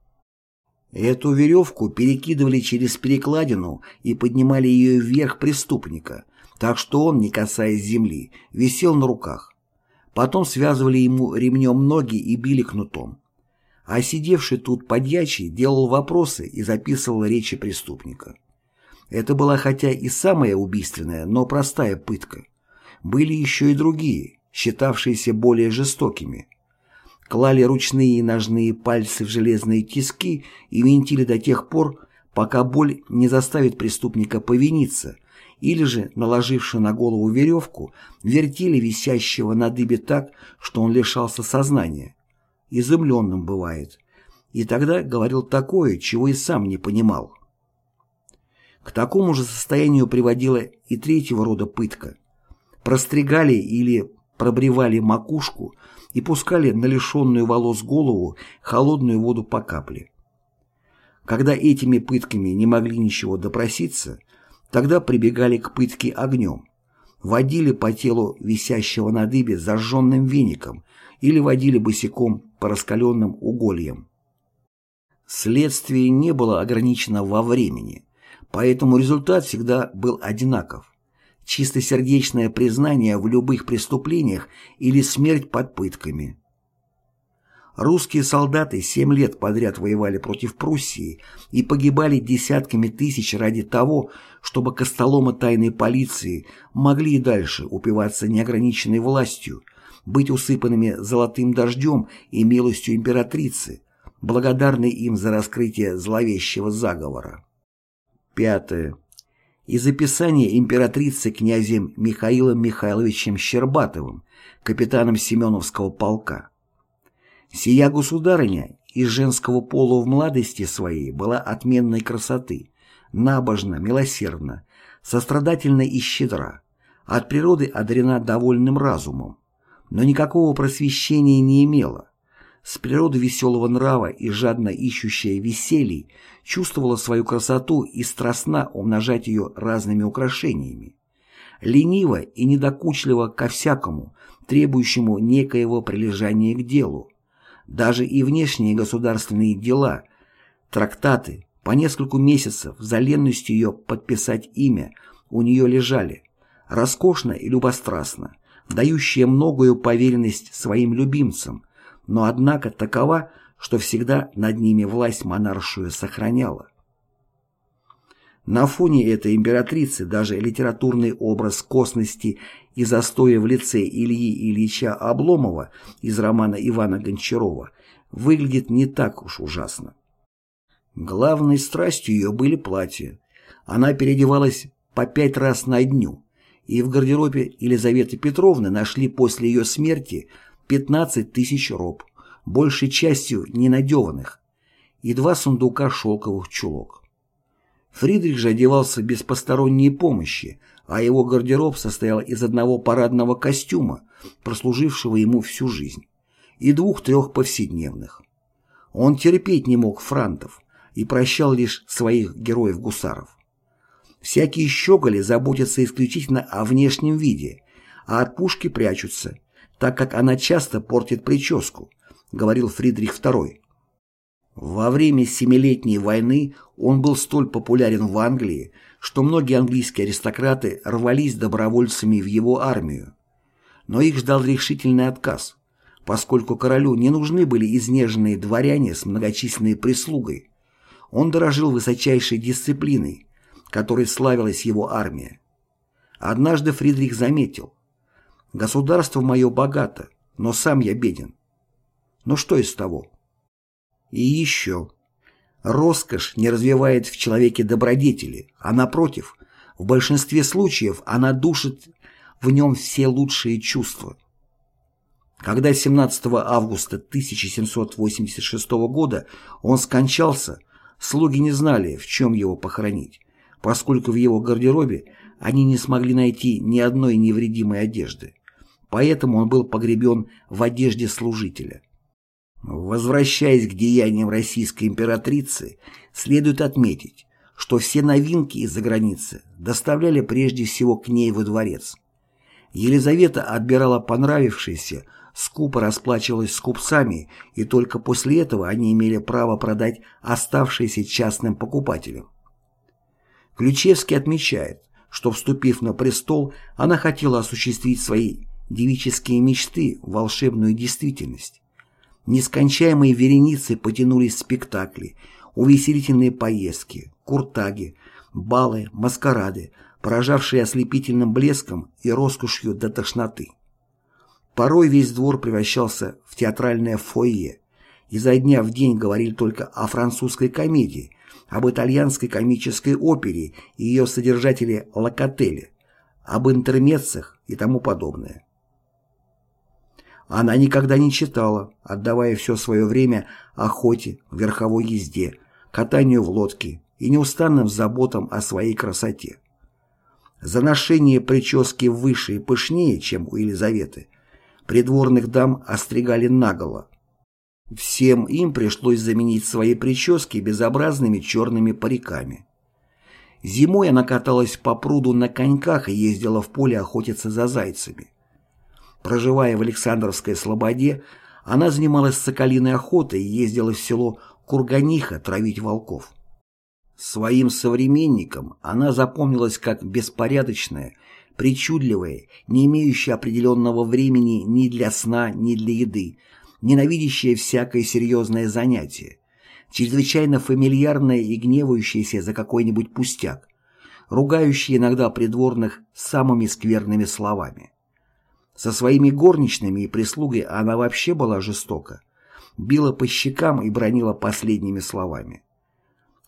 Эту веревку перекидывали через перекладину и поднимали ее вверх преступника, так что он, не касаясь земли, висел на руках. Потом связывали ему ремнем ноги и били кнутом а сидевший тут подьячий делал вопросы и записывал речи преступника. Это была хотя и самая убийственная, но простая пытка. Были еще и другие, считавшиеся более жестокими. Клали ручные и ножные пальцы в железные тиски и винтили до тех пор, пока боль не заставит преступника повиниться, или же, наложивши на голову веревку, вертели висящего на дыбе так, что он лишался сознания. Изумленным бывает. И тогда говорил такое, чего и сам не понимал. К такому же состоянию приводила и третьего рода пытка. Простригали или пробривали макушку и пускали на лишенную волос голову холодную воду по капле. Когда этими пытками не могли ничего допроситься, тогда прибегали к пытке огнем, водили по телу висящего на дыбе зажженным веником или водили босиком по раскаленным угольям. Следствие не было ограничено во времени, поэтому результат всегда был одинаков. Чистосердечное признание в любых преступлениях или смерть под пытками. Русские солдаты семь лет подряд воевали против Пруссии и погибали десятками тысяч ради того, чтобы костоломы тайной полиции могли и дальше упиваться неограниченной властью, быть усыпанными золотым дождем и милостью императрицы, благодарной им за раскрытие зловещего заговора. Пятое. Из описания императрицы князем Михаилом Михайловичем Щербатовым, капитаном Семеновского полка. Сия государыня из женского пола в молодости своей была отменной красоты, набожна, милосердна, сострадательна и щедра, от природы одарена довольным разумом, но никакого просвещения не имела. С природы веселого нрава и жадно ищущая веселий чувствовала свою красоту и страстно умножать ее разными украшениями. Лениво и недокучливо ко всякому, требующему некоего прилежания к делу. Даже и внешние государственные дела, трактаты, по нескольку месяцев за ленностью ее подписать имя у нее лежали, роскошно и любострастно, дающая многою поверенность своим любимцам, но однако такова, что всегда над ними власть монаршую сохраняла. На фоне этой императрицы даже литературный образ косности и застоя в лице Ильи Ильича Обломова из романа Ивана Гончарова выглядит не так уж ужасно. Главной страстью ее были платья. Она переодевалась по пять раз на дню, и в гардеробе Елизаветы Петровны нашли после ее смерти 15 тысяч роб, большей частью ненадеванных, и два сундука шелковых чулок. Фридрих же одевался без посторонней помощи, а его гардероб состоял из одного парадного костюма, прослужившего ему всю жизнь, и двух-трех повседневных. Он терпеть не мог франтов и прощал лишь своих героев-гусаров. Всякие щеголи заботятся исключительно о внешнем виде, а от пушки прячутся, так как она часто портит прическу, говорил Фридрих II. Во время Семилетней войны он был столь популярен в Англии, что многие английские аристократы рвались добровольцами в его армию. Но их ждал решительный отказ, поскольку королю не нужны были изнеженные дворяне с многочисленной прислугой. Он дорожил высочайшей дисциплиной, которой славилась его армия. Однажды Фридрих заметил, «Государство мое богато, но сам я беден». Но что из того? И еще. Роскошь не развивает в человеке добродетели, а напротив, в большинстве случаев она душит в нем все лучшие чувства. Когда 17 августа 1786 года он скончался, слуги не знали, в чем его похоронить поскольку в его гардеробе они не смогли найти ни одной невредимой одежды. Поэтому он был погребен в одежде служителя. Возвращаясь к деяниям российской императрицы, следует отметить, что все новинки из-за границы доставляли прежде всего к ней во дворец. Елизавета отбирала понравившиеся, скупо расплачивалась с купцами, и только после этого они имели право продать оставшиеся частным покупателям. Ключевский отмечает, что, вступив на престол, она хотела осуществить свои девические мечты в волшебную действительность. Нескончаемые вереницы потянулись спектакли, увеселительные поездки, куртаги, балы, маскарады, поражавшие ослепительным блеском и роскошью до тошноты. Порой весь двор превращался в театральное фойе, изо дня в день говорили только о французской комедии, об итальянской комической опере и ее содержателе Локотеле, об интермеццах и тому подобное. Она никогда не читала, отдавая все свое время охоте, верховой езде, катанию в лодке и неустанным заботам о своей красоте. За ношение прически выше и пышнее, чем у Елизаветы, придворных дам остригали наголо. Всем им пришлось заменить свои прически безобразными черными париками. Зимой она каталась по пруду на коньках и ездила в поле охотиться за зайцами. Проживая в Александровской Слободе, она занималась соколиной охотой и ездила в село Курганиха травить волков. Своим современникам она запомнилась как беспорядочная, причудливая, не имеющая определенного времени ни для сна, ни для еды, ненавидящая всякое серьезное занятие, чрезвычайно фамильярная и гневающаяся за какой-нибудь пустяк, ругающая иногда придворных самыми скверными словами. Со своими горничными и прислугой она вообще была жестока, била по щекам и бронила последними словами.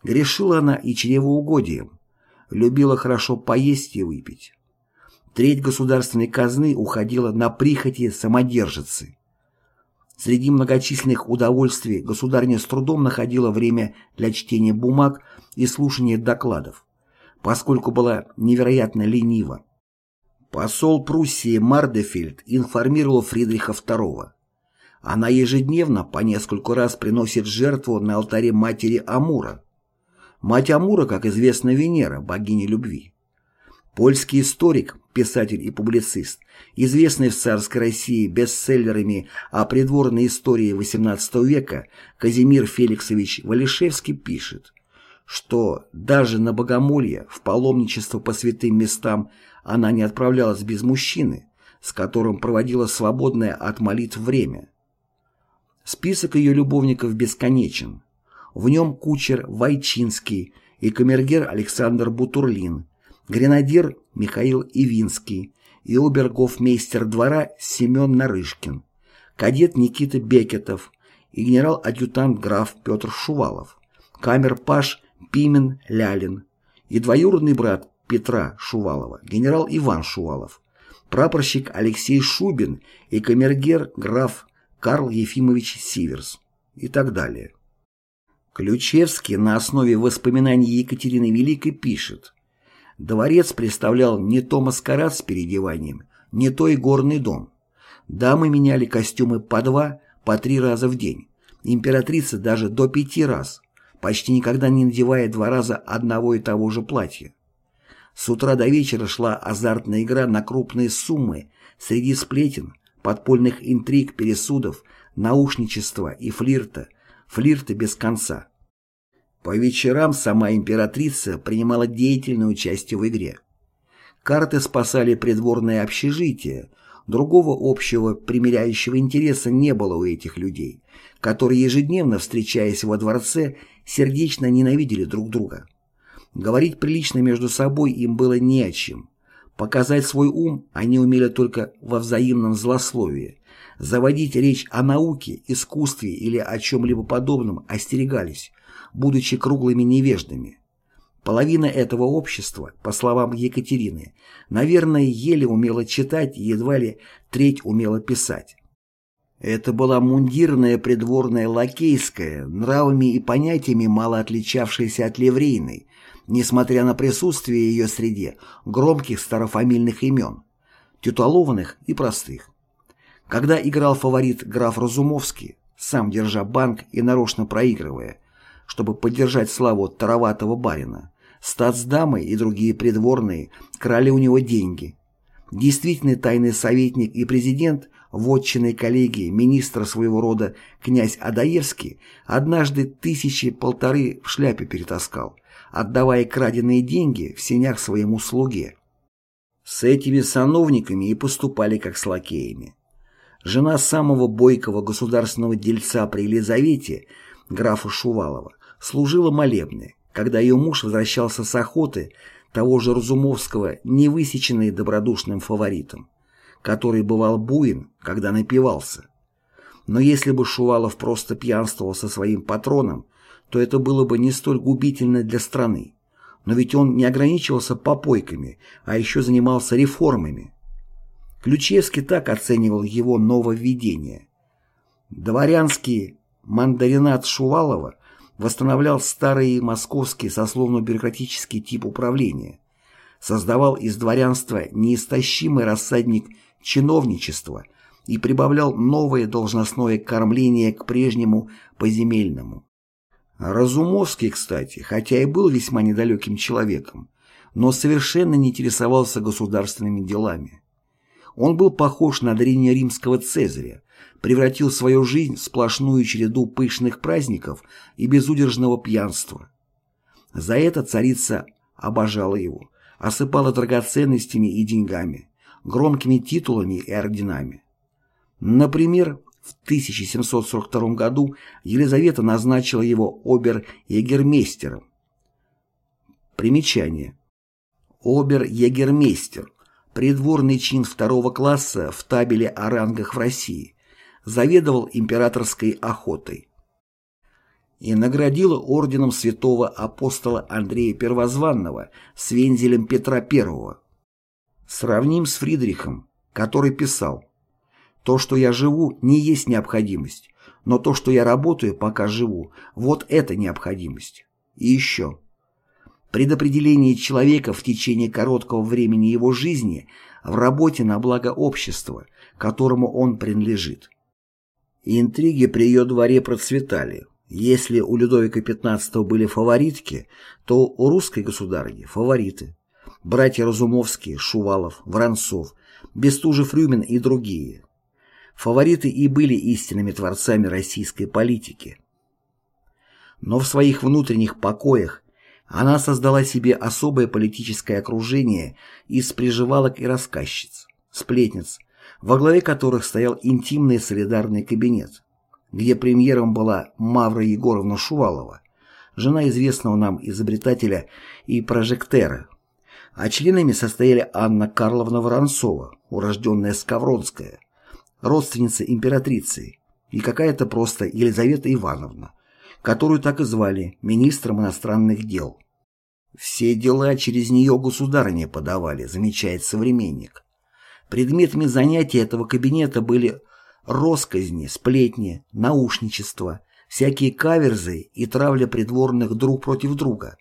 Грешила она и чревоугодием, любила хорошо поесть и выпить. Треть государственной казны уходила на прихоти самодержицы. Среди многочисленных удовольствий государня с трудом находила время для чтения бумаг и слушания докладов, поскольку была невероятно ленива. Посол Пруссии Мардефельд информировал Фридриха II. Она ежедневно по нескольку раз приносит жертву на алтаре матери Амура. Мать Амура, как известно, Венера, богиня любви. Польский историк, писатель и публицист, известный в царской России бестселлерами о придворной истории XVIII века, Казимир Феликсович Валишевский пишет, что даже на богомолье, в паломничество по святым местам она не отправлялась без мужчины, с которым проводила свободное от молитв время. Список ее любовников бесконечен. В нем кучер Вайчинский и камергер Александр Бутурлин, гренадер Михаил Ивинский и обергофмейстер двора Семен Нарышкин, кадет Никита Бекетов и генерал-адъютант граф Петр Шувалов, камер-паш Пимен Лялин и двоюродный брат Петра Шувалова, генерал Иван Шувалов, прапорщик Алексей Шубин и камергер граф Карл Ефимович Сиверс и так далее. Ключевский на основе воспоминаний Екатерины Великой пишет Дворец представлял не то маскарад с переодеванием, не то и горный дом. Дамы меняли костюмы по два, по три раза в день. Императрица даже до пяти раз, почти никогда не надевая два раза одного и того же платья. С утра до вечера шла азартная игра на крупные суммы среди сплетен, подпольных интриг, пересудов, наушничества и флирта, флирта без конца. По вечерам сама императрица принимала деятельное участие в игре. Карты спасали придворное общежитие, другого общего примиряющего интереса не было у этих людей, которые ежедневно, встречаясь во дворце, сердечно ненавидели друг друга. Говорить прилично между собой им было не о чем. Показать свой ум они умели только во взаимном злословии. Заводить речь о науке, искусстве или о чем-либо подобном остерегались, будучи круглыми невеждами. Половина этого общества, по словам Екатерины, наверное, еле умела читать и едва ли треть умела писать. Это была мундирная придворная лакейская, нравами и понятиями мало отличавшаяся от ливрейной, несмотря на присутствие ее среди громких старофамильных имен, титулованных и простых. Когда играл фаворит граф Разумовский, сам держа банк и нарочно проигрывая, чтобы поддержать славу тароватого барина. Статсдамы и другие придворные крали у него деньги. Действительный тайный советник и президент вотчиной коллегии, министра своего рода князь Адаевский, однажды тысячи полторы в шляпе перетаскал, отдавая краденые деньги в сенях своему слуге. С этими сановниками и поступали как с лакеями. Жена самого бойкого государственного дельца при Елизавете, графа Шувалова, служила молебны, когда ее муж возвращался с охоты того же Разумовского, не высеченный добродушным фаворитом, который бывал буин, когда напивался. Но если бы Шувалов просто пьянствовал со своим патроном, то это было бы не столь губительно для страны. Но ведь он не ограничивался попойками, а еще занимался реформами. Ключевский так оценивал его нововведение. Дворянский мандаринат Шувалова восстанавливал старый московский сословно-бюрократический тип управления, создавал из дворянства неистощимый рассадник чиновничества и прибавлял новое должностное кормление к прежнему поземельному. Разумовский, кстати, хотя и был весьма недалеким человеком, но совершенно не интересовался государственными делами. Он был похож на древнеримского Цезаря, превратил свою жизнь в сплошную череду пышных праздников и безудержного пьянства. За это царица обожала его, осыпала драгоценностями и деньгами, громкими титулами и орденами. Например, в 1742 году Елизавета назначила его обер-егермейстером. Примечание. Обер-егермейстер – придворный чин второго класса в табеле о рангах в России, заведовал императорской охотой. И наградила орденом святого апостола Андрея Первозванного с вензелем Петра I. Сравним с Фридрихом, который писал то, что я живу, не есть необходимость, но то, что я работаю, пока живу, вот это необходимость. И еще. Предопределение человека в течение короткого времени его жизни в работе на благо общества, которому он принадлежит. Интриги при ее дворе процветали. Если у Людовика XV были фаворитки, то у русской государыни – фавориты. Братья Разумовские, Шувалов, Воронцов, Бестужев-Рюмин и другие – фавориты и были истинными творцами российской политики. Но в своих внутренних покоях она создала себе особое политическое окружение из приживалок и рассказчиц, сплетниц, во главе которых стоял интимный солидарный кабинет, где премьером была Мавра Егоровна Шувалова, жена известного нам изобретателя и прожектера, а членами состояли Анна Карловна Воронцова, урожденная Скавронская, родственница императрицы, и какая-то просто Елизавета Ивановна, которую так и звали министром иностранных дел. Все дела через нее государыне подавали, замечает современник. Предметами занятий этого кабинета были росказни, сплетни, наушничество, всякие каверзы и травля придворных друг против друга,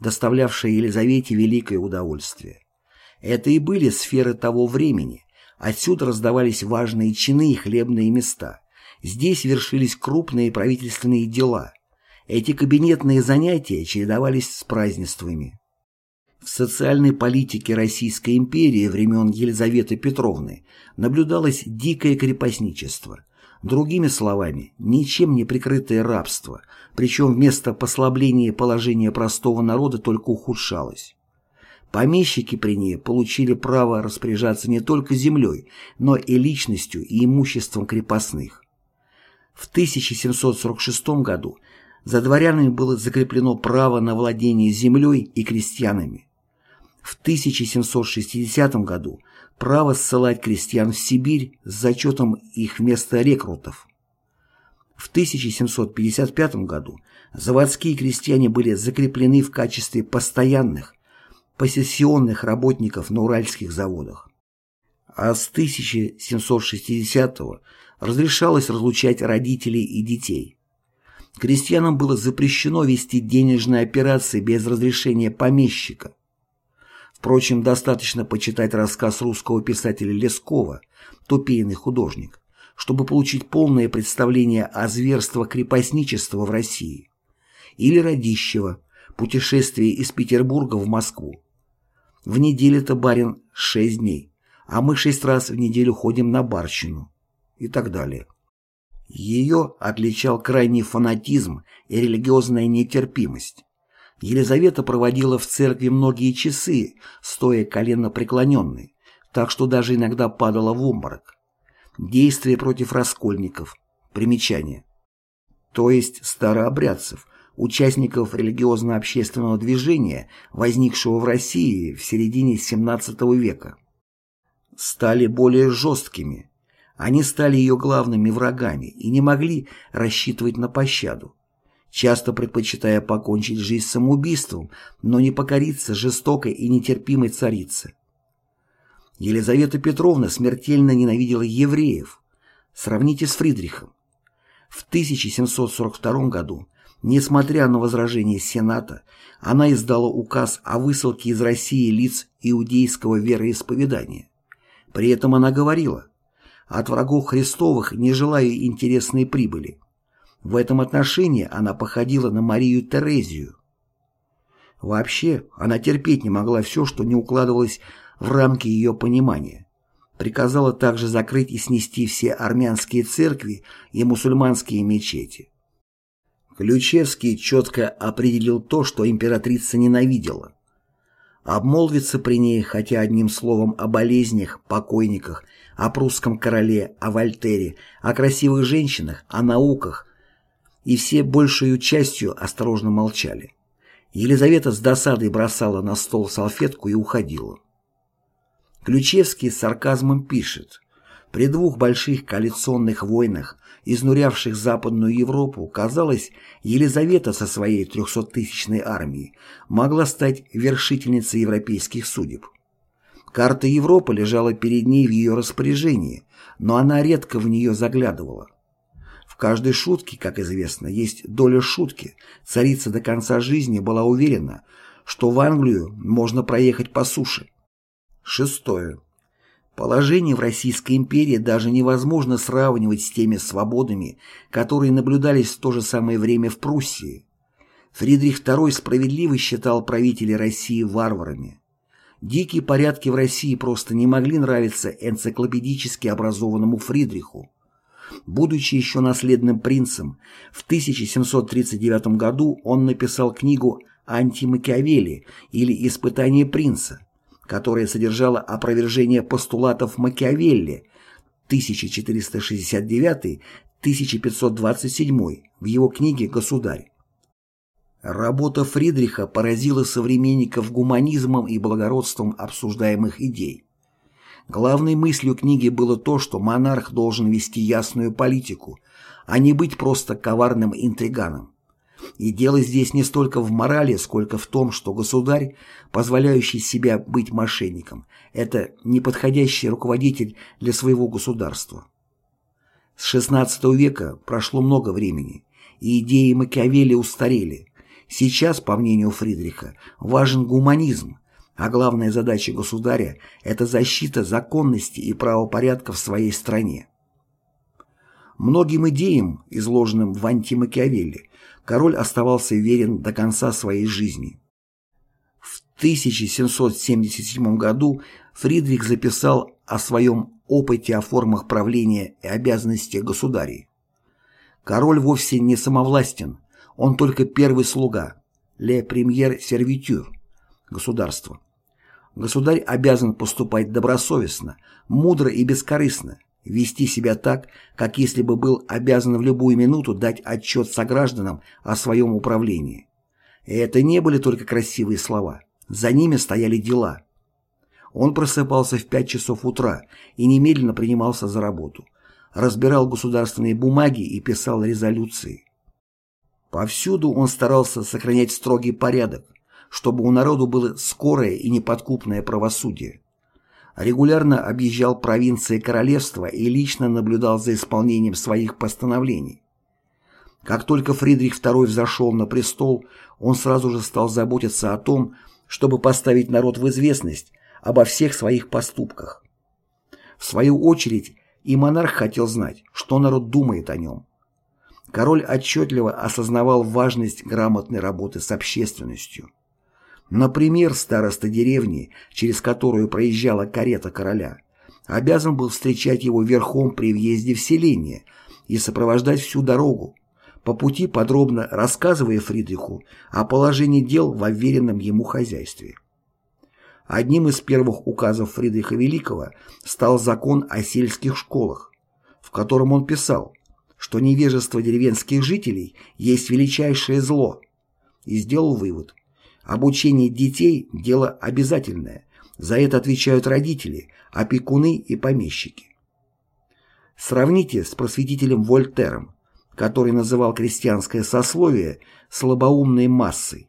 доставлявшие Елизавете великое удовольствие. Это и были сферы того времени, Отсюда раздавались важные чины и хлебные места. Здесь вершились крупные правительственные дела. Эти кабинетные занятия чередовались с празднествами. В социальной политике Российской империи времен Елизаветы Петровны наблюдалось дикое крепостничество. Другими словами, ничем не прикрытое рабство, причем вместо послабления положения простого народа только ухудшалось. Помещики при ней получили право распоряжаться не только землей, но и личностью и имуществом крепостных. В 1746 году за дворянами было закреплено право на владение землей и крестьянами. В 1760 году право ссылать крестьян в Сибирь с зачетом их вместо рекрутов. В 1755 году заводские крестьяне были закреплены в качестве постоянных, посессионных работников на уральских заводах. А с 1760-го разрешалось разлучать родителей и детей. Крестьянам было запрещено вести денежные операции без разрешения помещика. Впрочем, достаточно почитать рассказ русского писателя Лескова «Тупейный художник», чтобы получить полное представление о зверствах крепостничества в России. Или Радищева «Путешествие из Петербурга в Москву». В неделю-то, барин, шесть дней, а мы шесть раз в неделю ходим на барщину. И так далее. Ее отличал крайний фанатизм и религиозная нетерпимость. Елизавета проводила в церкви многие часы, стоя коленно преклоненной, так что даже иногда падала в обморок. Действия против раскольников. Примечание. То есть старообрядцев, участников религиозно-общественного движения, возникшего в России в середине XVII века, стали более жесткими. Они стали ее главными врагами и не могли рассчитывать на пощаду, часто предпочитая покончить жизнь самоубийством, но не покориться жестокой и нетерпимой царице. Елизавета Петровна смертельно ненавидела евреев. Сравните с Фридрихом. В 1742 году, несмотря на возражения Сената, она издала указ о высылке из России лиц иудейского вероисповедания. При этом она говорила «От врагов Христовых не желаю интересной прибыли». В этом отношении она походила на Марию Терезию. Вообще, она терпеть не могла все, что не укладывалось в рамки ее понимания. Приказала также закрыть и снести все армянские церкви и мусульманские мечети. Ключевский четко определил то, что императрица ненавидела. Обмолвиться при ней хотя одним словом о болезнях, покойниках, о прусском короле, о Вольтере, о красивых женщинах, о науках, и все большую частью осторожно молчали. Елизавета с досадой бросала на стол салфетку и уходила. Ключевский с сарказмом пишет. При двух больших коалиционных войнах, изнурявших Западную Европу, казалось, Елизавета со своей трехсоттысячной армией могла стать вершительницей европейских судеб. Карта Европы лежала перед ней в ее распоряжении, но она редко в нее заглядывала. В каждой шутке, как известно, есть доля шутки. Царица до конца жизни была уверена, что в Англию можно проехать по суше. Шестое. Положение в Российской империи даже невозможно сравнивать с теми свободами, которые наблюдались в то же самое время в Пруссии. Фридрих II справедливо считал правителей России варварами. Дикие порядки в России просто не могли нравиться энциклопедически образованному Фридриху. Будучи еще наследным принцем, в 1739 году он написал книгу «Антимакиавелли» или «Испытание принца», которая содержала опровержение постулатов Макиавелли 1469-1527 в его книге «Государь». Работа Фридриха поразила современников гуманизмом и благородством обсуждаемых идей. Главной мыслью книги было то, что монарх должен вести ясную политику, а не быть просто коварным интриганом. И дело здесь не столько в морали, сколько в том, что государь, позволяющий себя быть мошенником, это неподходящий руководитель для своего государства. С XVI века прошло много времени, и идеи Макиавелли устарели. Сейчас, по мнению Фридриха, важен гуманизм, а главная задача государя – это защита законности и правопорядка в своей стране. Многим идеям, изложенным в антимакиавелли, король оставался верен до конца своей жизни. В 1777 году Фридрих записал о своем опыте о формах правления и обязанностях государей. Король вовсе не самовластен, он только первый слуга, ле премьер сервитюр, государство. Государь обязан поступать добросовестно, мудро и бескорыстно, вести себя так, как если бы был обязан в любую минуту дать отчет согражданам о своем управлении. И это не были только красивые слова, за ними стояли дела. Он просыпался в пять часов утра и немедленно принимался за работу, разбирал государственные бумаги и писал резолюции. Повсюду он старался сохранять строгий порядок, чтобы у народу было скорое и неподкупное правосудие регулярно объезжал провинции королевства и лично наблюдал за исполнением своих постановлений. Как только Фридрих II взошел на престол, он сразу же стал заботиться о том, чтобы поставить народ в известность обо всех своих поступках. В свою очередь, и монарх хотел знать, что народ думает о нем. Король отчетливо осознавал важность грамотной работы с общественностью. Например, староста деревни, через которую проезжала карета короля, обязан был встречать его верхом при въезде в селение и сопровождать всю дорогу, по пути подробно рассказывая Фридриху о положении дел в уверенном ему хозяйстве. Одним из первых указов Фридриха Великого стал закон о сельских школах, в котором он писал, что невежество деревенских жителей есть величайшее зло – и сделал вывод. Обучение детей – дело обязательное. За это отвечают родители, опекуны и помещики. Сравните с просветителем Вольтером, который называл крестьянское сословие слабоумной массой.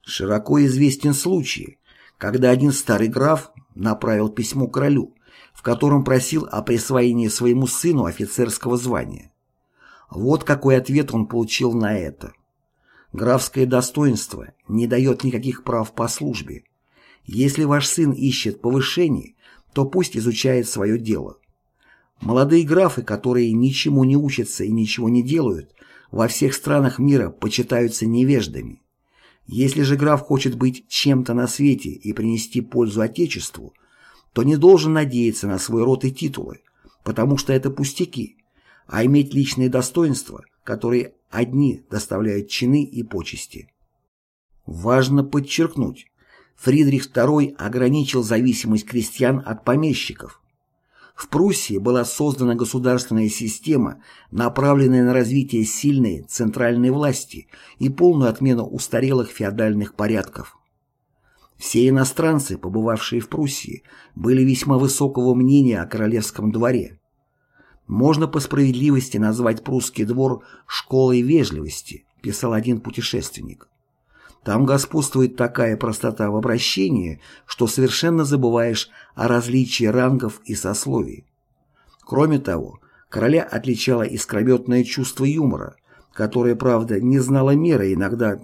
Широко известен случай, когда один старый граф направил письмо королю, в котором просил о присвоении своему сыну офицерского звания. Вот какой ответ он получил на это. Графское достоинство не дает никаких прав по службе. Если ваш сын ищет повышений, то пусть изучает свое дело. Молодые графы, которые ничему не учатся и ничего не делают, во всех странах мира почитаются невеждами. Если же граф хочет быть чем-то на свете и принести пользу Отечеству, то не должен надеяться на свой род и титулы, потому что это пустяки, а иметь личные достоинства, которые одни доставляют чины и почести. Важно подчеркнуть, Фридрих II ограничил зависимость крестьян от помещиков. В Пруссии была создана государственная система, направленная на развитие сильной центральной власти и полную отмену устарелых феодальных порядков. Все иностранцы, побывавшие в Пруссии, были весьма высокого мнения о королевском дворе. Можно по справедливости назвать прусский двор «школой вежливости», писал один путешественник. Там господствует такая простота в обращении, что совершенно забываешь о различии рангов и сословий. Кроме того, короля отличало искрометное чувство юмора, которое, правда, не знало меры и иногда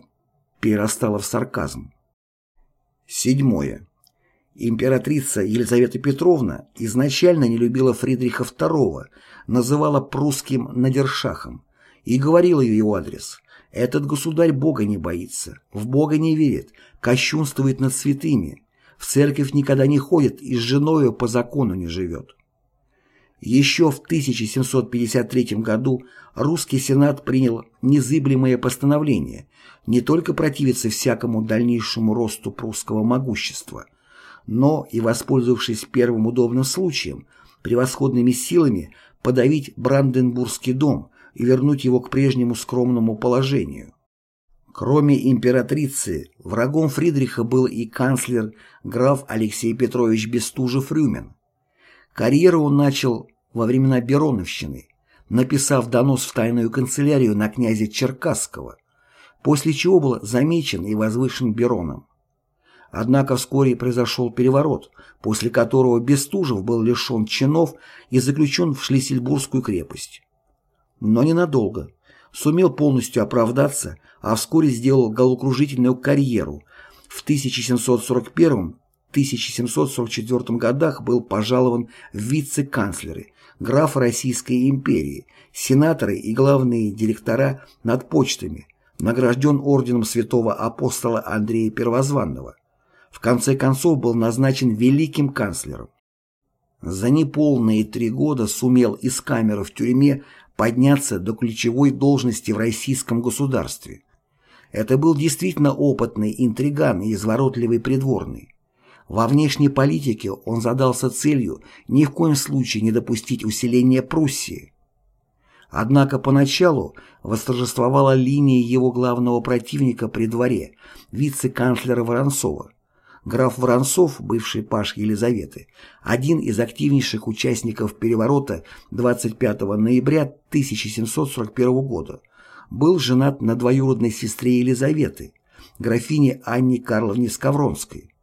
перерастало в сарказм. Седьмое. Императрица Елизавета Петровна изначально не любила Фридриха II, называла прусским надершахом и говорила его адрес «Этот государь Бога не боится, в Бога не верит, кощунствует над святыми, в церковь никогда не ходит и с женою по закону не живет». Еще в 1753 году русский сенат принял незыблемое постановление не только противиться всякому дальнейшему росту прусского могущества, но и, воспользовавшись первым удобным случаем, превосходными силами подавить Бранденбургский дом и вернуть его к прежнему скромному положению. Кроме императрицы, врагом Фридриха был и канцлер граф Алексей Петрович Бестужев-Рюмин. Карьеру он начал во времена Бероновщины, написав донос в тайную канцелярию на князя Черкасского, после чего был замечен и возвышен Бероном. Однако вскоре произошел переворот, после которого Бестужев был лишен чинов и заключен в Шлиссельбургскую крепость. Но ненадолго. Сумел полностью оправдаться, а вскоре сделал головокружительную карьеру. В 1741-1744 годах был пожалован в вице-канцлеры, граф Российской империи, сенаторы и главные директора над почтами, награжден орденом святого апостола Андрея Первозванного. В конце концов был назначен великим канцлером. За неполные три года сумел из камеры в тюрьме подняться до ключевой должности в российском государстве. Это был действительно опытный интриган и изворотливый придворный. Во внешней политике он задался целью ни в коем случае не допустить усиления Пруссии. Однако поначалу восторжествовала линия его главного противника при дворе, вице-канцлера Воронцова. Граф Воронцов, бывший паш Елизаветы, один из активнейших участников переворота 25 ноября 1741 года, был женат на двоюродной сестре Елизаветы, графине Анне Карловне Скавронской,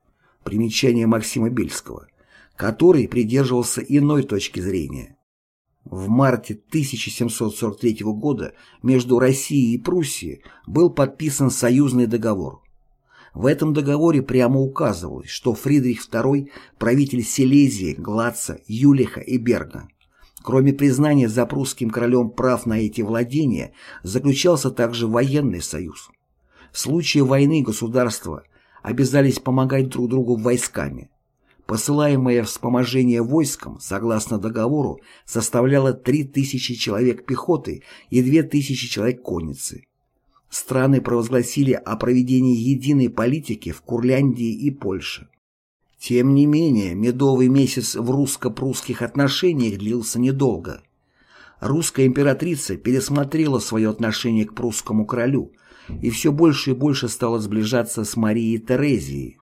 примечание Максима Бельского, который придерживался иной точки зрения. В марте 1743 года между Россией и Пруссией был подписан союзный договор. В этом договоре прямо указывалось, что Фридрих II – правитель Силезии, Глаца, Юлиха и Берга. Кроме признания за прусским королем прав на эти владения, заключался также военный союз. В случае войны государства обязались помогать друг другу войсками. Посылаемое вспоможение войском, согласно договору, составляло 3000 человек пехоты и 2000 человек конницы страны провозгласили о проведении единой политики в Курляндии и Польше. Тем не менее, медовый месяц в русско-прусских отношениях длился недолго. Русская императрица пересмотрела свое отношение к прусскому королю, и все больше и больше стала сближаться с Марией Терезией.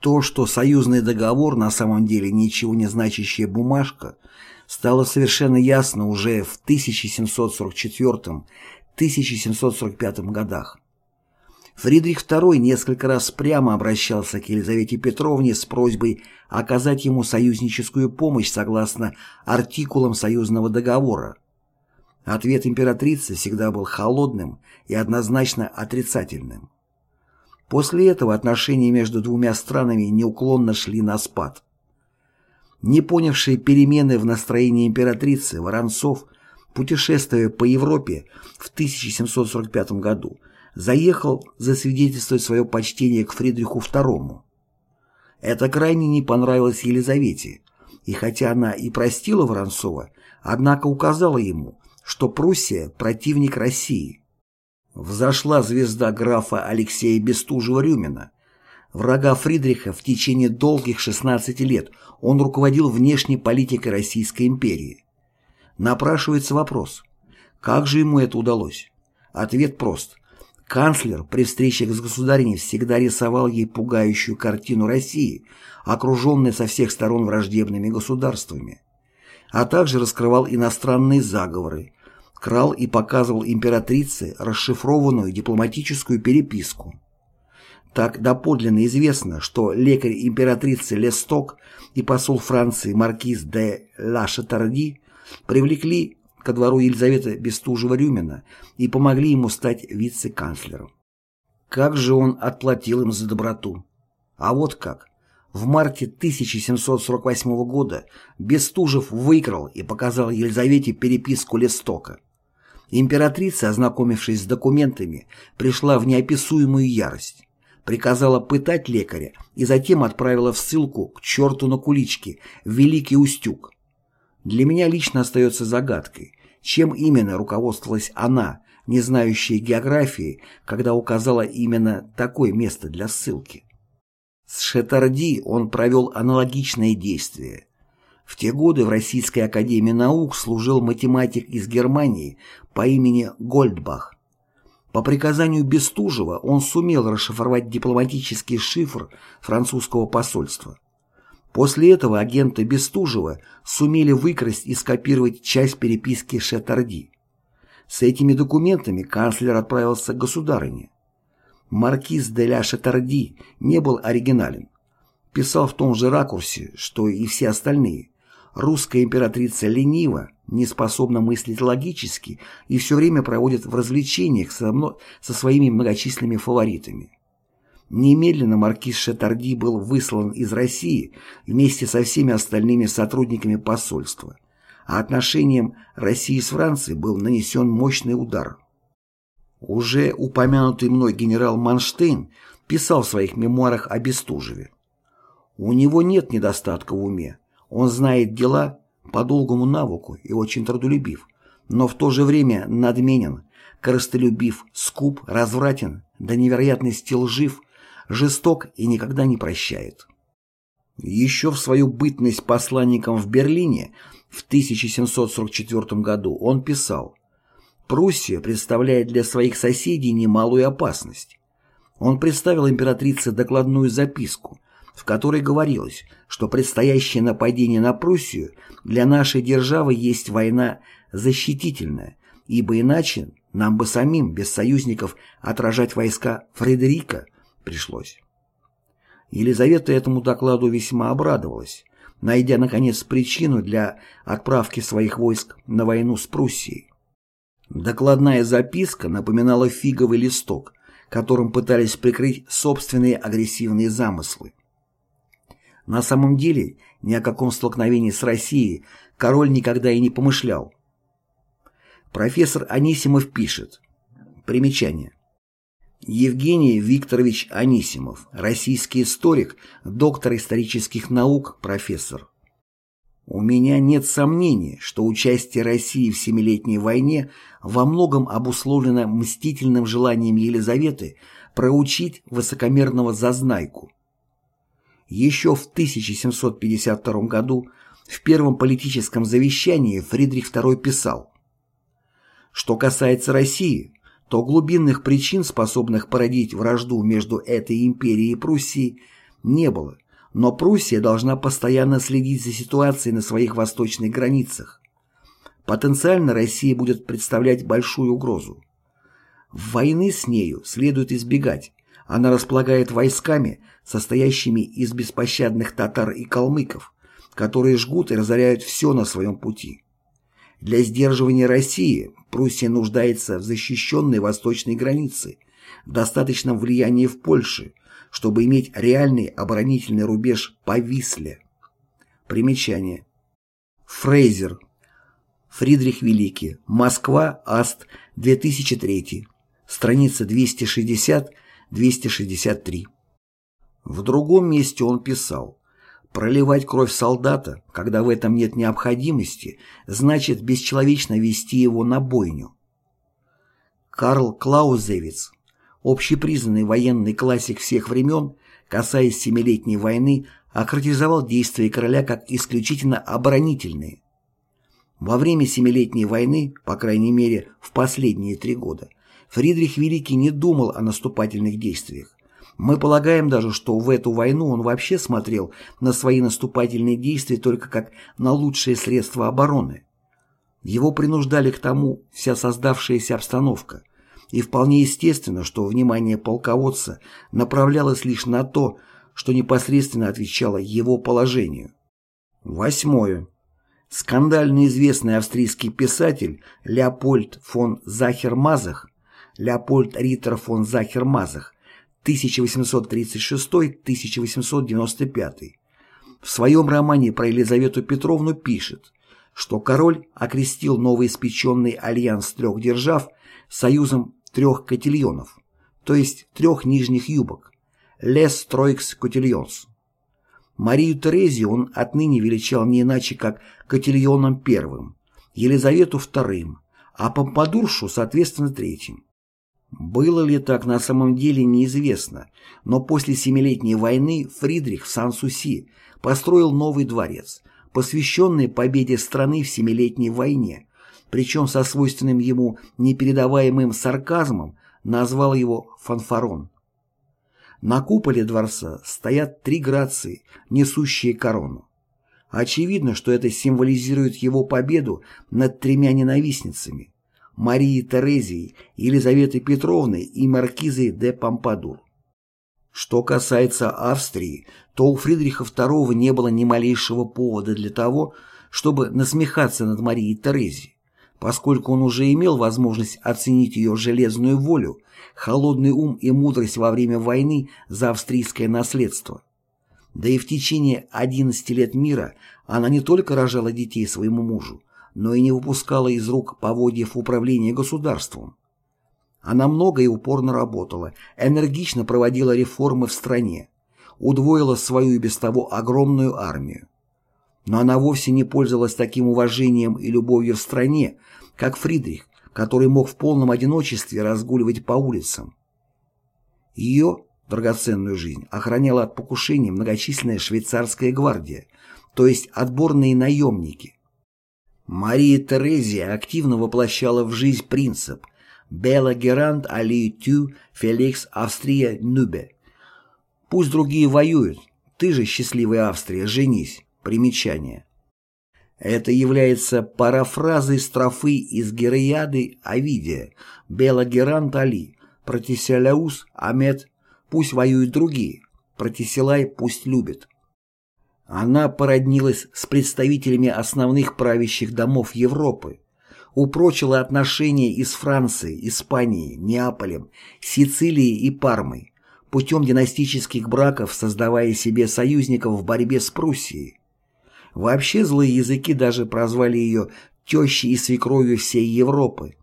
То, что союзный договор на самом деле ничего не значащая бумажка, стало совершенно ясно уже в 1744-1745 годах. Фридрих II несколько раз прямо обращался к Елизавете Петровне с просьбой оказать ему союзническую помощь согласно артикулам союзного договора. Ответ императрицы всегда был холодным и однозначно отрицательным. После этого отношения между двумя странами неуклонно шли на спад. Не понявшие перемены в настроении императрицы Воронцов, путешествуя по Европе в 1745 году, заехал засвидетельствовать свое почтение к Фридриху II. Это крайне не понравилось Елизавете, и хотя она и простила Воронцова, однако указала ему, что Пруссия – противник России. Взошла звезда графа Алексея Бестужева-Рюмина. Врага Фридриха в течение долгих 16 лет он руководил внешней политикой Российской империи. Напрашивается вопрос, как же ему это удалось? Ответ прост. Канцлер при встречах с государиней всегда рисовал ей пугающую картину России, окруженной со всех сторон враждебными государствами, а также раскрывал иностранные заговоры, крал и показывал императрице расшифрованную дипломатическую переписку. Так доподлинно известно, что лекарь императрицы Лесток и посол Франции маркиз де Ла Шатарди привлекли ко двору Елизаветы Бестужева-Рюмина и помогли ему стать вице-канцлером. Как же он отплатил им за доброту? А вот как. В марте 1748 года Бестужев выиграл и показал Елизавете переписку Листока. Императрица, ознакомившись с документами, пришла в неописуемую ярость. Приказала пытать лекаря и затем отправила в ссылку к черту на куличке в Великий Устюг. Для меня лично остается загадкой, чем именно руководствовалась она, не знающая географии, когда указала именно такое место для ссылки. С Шетарди он провел аналогичное действие. В те годы в Российской академии наук служил математик из Германии по имени Гольдбах. По приказанию Бестужева он сумел расшифровать дипломатический шифр французского посольства. После этого агенты Бестужева сумели выкрасть и скопировать часть переписки Шетарди. С этими документами канцлер отправился к государыне. Маркиз де ля Шетарди не был оригинален. Писал в том же ракурсе, что и все остальные. Русская императрица ленива, не способна мыслить логически и все время проводит в развлечениях со, со своими многочисленными фаворитами. Немедленно маркиз Шатарди был выслан из России вместе со всеми остальными сотрудниками посольства, а отношениям России с Францией был нанесен мощный удар. Уже упомянутый мной генерал Манштейн писал в своих мемуарах о Бестужеве. У него нет недостатка в уме, он знает дела по долгому навыку и очень трудолюбив, но в то же время надменен, корыстолюбив, скуп, развратен, до невероятности лжив, жесток и никогда не прощает. Еще в свою бытность посланником в Берлине в 1744 году он писал «Пруссия представляет для своих соседей немалую опасность». Он представил императрице докладную записку, в которой говорилось, что предстоящее нападение на Пруссию для нашей державы есть война защитительная, ибо иначе нам бы самим, без союзников, отражать войска Фредерика пришлось. Елизавета этому докладу весьма обрадовалась, найдя, наконец, причину для отправки своих войск на войну с Пруссией. Докладная записка напоминала фиговый листок, которым пытались прикрыть собственные агрессивные замыслы. На самом деле, ни о каком столкновении с Россией король никогда и не помышлял. Профессор Анисимов пишет. Примечание. Евгений Викторович Анисимов, российский историк, доктор исторических наук, профессор. У меня нет сомнений, что участие России в Семилетней войне во многом обусловлено мстительным желанием Елизаветы проучить высокомерного зазнайку. Еще в 1752 году в первом политическом завещании Фридрих II писал «Что касается России, то глубинных причин, способных породить вражду между этой империей и Пруссией, не было, но Пруссия должна постоянно следить за ситуацией на своих восточных границах. Потенциально Россия будет представлять большую угрозу. Войны с нею следует избегать, она располагает войсками, состоящими из беспощадных татар и калмыков, которые жгут и разоряют все на своем пути. Для сдерживания России Пруссия нуждается в защищенной восточной границе, достаточном влиянии в Польше, чтобы иметь реальный оборонительный рубеж по Висле. Примечание. Фрейзер. Фридрих Великий. Москва. Аст. 2003. Страница 260-263. В другом месте он писал Проливать кровь солдата, когда в этом нет необходимости, значит бесчеловечно вести его на бойню. Карл Клаузевиц, общепризнанный военный классик всех времен, касаясь Семилетней войны, охарактеризовал действия короля как исключительно оборонительные. Во время Семилетней войны, по крайней мере в последние три года, Фридрих Великий не думал о наступательных действиях. Мы полагаем даже, что в эту войну он вообще смотрел на свои наступательные действия только как на лучшее средство обороны. Его принуждали к тому вся создавшаяся обстановка, и вполне естественно, что внимание полководца направлялось лишь на то, что непосредственно отвечало его положению. Восьмое. Скандально известный австрийский писатель Леопольд фон Захер-Мазах, Леопольд Риттер фон Захер-Мазах 1836-1895, в своем романе про Елизавету Петровну пишет, что король окрестил новоиспеченный альянс трех держав союзом трех котельонов, то есть трех нижних юбок, «Les Trois Cotillons». Марию Терезию он отныне величал не иначе, как котельоном первым, Елизавету вторым, а Помпадуршу, соответственно, третьим. Было ли так на самом деле неизвестно, но после Семилетней войны Фридрих в Сан-Суси построил новый дворец, посвященный победе страны в Семилетней войне, причем со свойственным ему непередаваемым сарказмом назвал его «фанфарон». На куполе дворца стоят три грации, несущие корону. Очевидно, что это символизирует его победу над тремя ненавистницами Марии Терезии, Елизаветы Петровны и маркизы де Помпадур. Что касается Австрии, то у Фридриха II не было ни малейшего повода для того, чтобы насмехаться над Марией Терезией, поскольку он уже имел возможность оценить ее железную волю, холодный ум и мудрость во время войны за австрийское наследство. Да и в течение 11 лет мира она не только рожала детей своему мужу, но и не выпускала из рук поводьев управления государством. Она много и упорно работала, энергично проводила реформы в стране, удвоила свою и без того огромную армию. Но она вовсе не пользовалась таким уважением и любовью в стране, как Фридрих, который мог в полном одиночестве разгуливать по улицам. Ее драгоценную жизнь охраняла от покушений многочисленная швейцарская гвардия, то есть отборные наемники – Мария Терезия активно воплощала в жизнь принцип «Белла Герант али тю Феликс Австрия Нубе». «Пусть другие воюют, ты же, счастливая Австрия, женись». Примечание. Это является парафразой строфы из Герояды Овидия «Белла Герант али, протесиляус Амет, пусть воюют другие, протесилай пусть любит». Она породнилась с представителями основных правящих домов Европы, упрочила отношения и с Францией, Испанией, Неаполем, Сицилией и Пармой, путем династических браков создавая себе союзников в борьбе с Пруссией. Вообще злые языки даже прозвали ее тещей и свекровью всей Европы.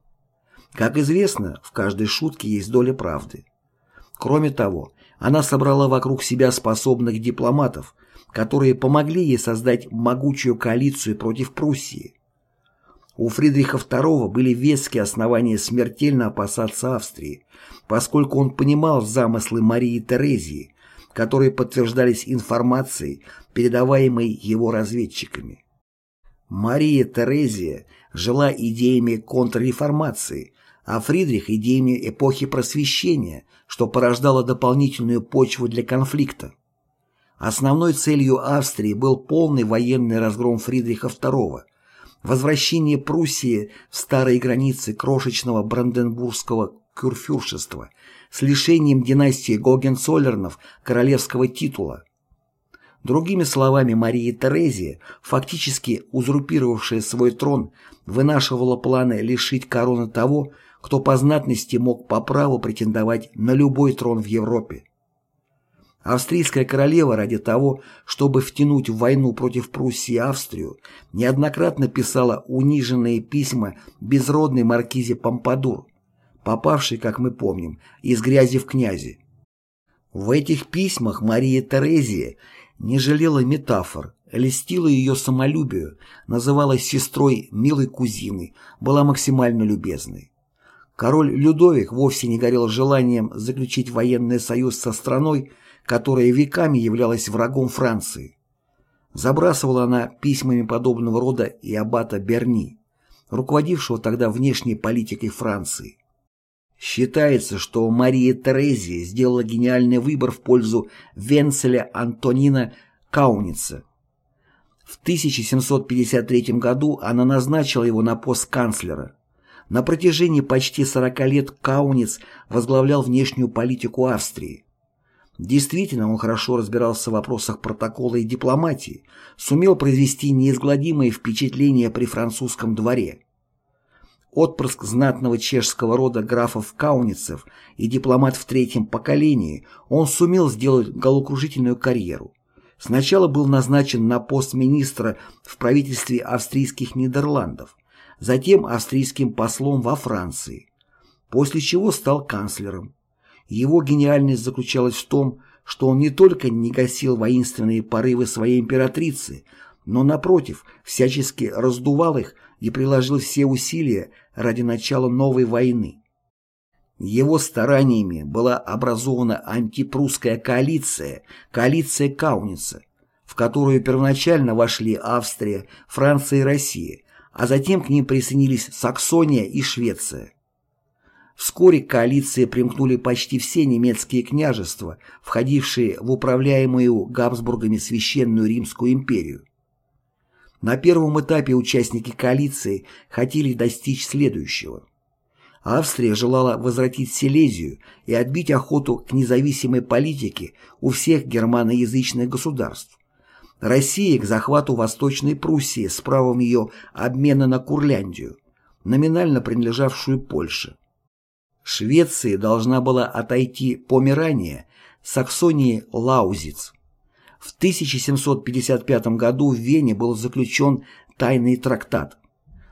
Как известно, в каждой шутке есть доля правды. Кроме того, она собрала вокруг себя способных дипломатов, которые помогли ей создать могучую коалицию против Пруссии. У Фридриха II были веские основания смертельно опасаться Австрии, поскольку он понимал замыслы Марии Терезии, которые подтверждались информацией, передаваемой его разведчиками. Мария Терезия жила идеями контрреформации, а Фридрих идеями эпохи просвещения, что порождало дополнительную почву для конфликта. Основной целью Австрии был полный военный разгром Фридриха II, возвращение Пруссии в старые границы крошечного бранденбургского курфюршества с лишением династии Гогенцоллернов королевского титула. Другими словами, Мария Терезия, фактически узурпировавшая свой трон, вынашивала планы лишить короны того, кто по знатности мог по праву претендовать на любой трон в Европе. Австрийская королева ради того, чтобы втянуть в войну против Пруссии и Австрию, неоднократно писала униженные письма безродной маркизе Помпадур, попавшей, как мы помним, из грязи в князи. В этих письмах Мария Терезия не жалела метафор, льстила ее самолюбию, называла сестрой милой кузины, была максимально любезной. Король Людовик вовсе не горел желанием заключить военный союз со страной, которая веками являлась врагом Франции. Забрасывала она письмами подобного рода и аббата Берни, руководившего тогда внешней политикой Франции. Считается, что Мария Терезия сделала гениальный выбор в пользу Венцеля Антонина Кауница. В 1753 году она назначила его на пост канцлера. На протяжении почти 40 лет Кауниц возглавлял внешнюю политику Австрии. Действительно, он хорошо разбирался в вопросах протокола и дипломатии, сумел произвести неизгладимое впечатление при французском дворе. Отпрыск знатного чешского рода графов Кауницев и дипломат в третьем поколении, он сумел сделать головокружительную карьеру. Сначала был назначен на пост министра в правительстве австрийских Нидерландов, затем австрийским послом во Франции, после чего стал канцлером. Его гениальность заключалась в том, что он не только не гасил воинственные порывы своей императрицы, но, напротив, всячески раздувал их и приложил все усилия ради начала новой войны. Его стараниями была образована антипрусская коалиция, коалиция Кауница, в которую первоначально вошли Австрия, Франция и Россия, а затем к ним присоединились Саксония и Швеция. Вскоре к коалиции примкнули почти все немецкие княжества, входившие в управляемую Габсбургами Священную Римскую империю. На первом этапе участники коалиции хотели достичь следующего. Австрия желала возвратить Силезию и отбить охоту к независимой политике у всех германоязычных государств. Россия к захвату Восточной Пруссии с правом ее обмена на Курляндию, номинально принадлежавшую Польше. Швеции должна была отойти Померания, Саксонии Лаузиц. В 1755 году в Вене был заключен тайный трактат,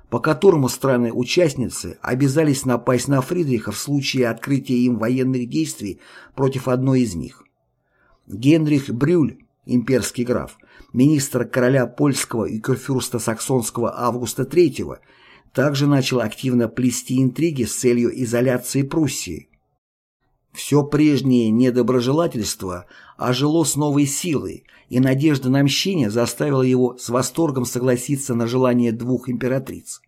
по которому страны-участницы обязались напасть на Фридриха в случае открытия им военных действий против одной из них. Генрих Брюль, имперский граф, министр короля польского и курфюрста саксонского Августа III, также начал активно плести интриги с целью изоляции Пруссии. Все прежнее недоброжелательство ожило с новой силой, и надежда на мщение заставила его с восторгом согласиться на желание двух императриц.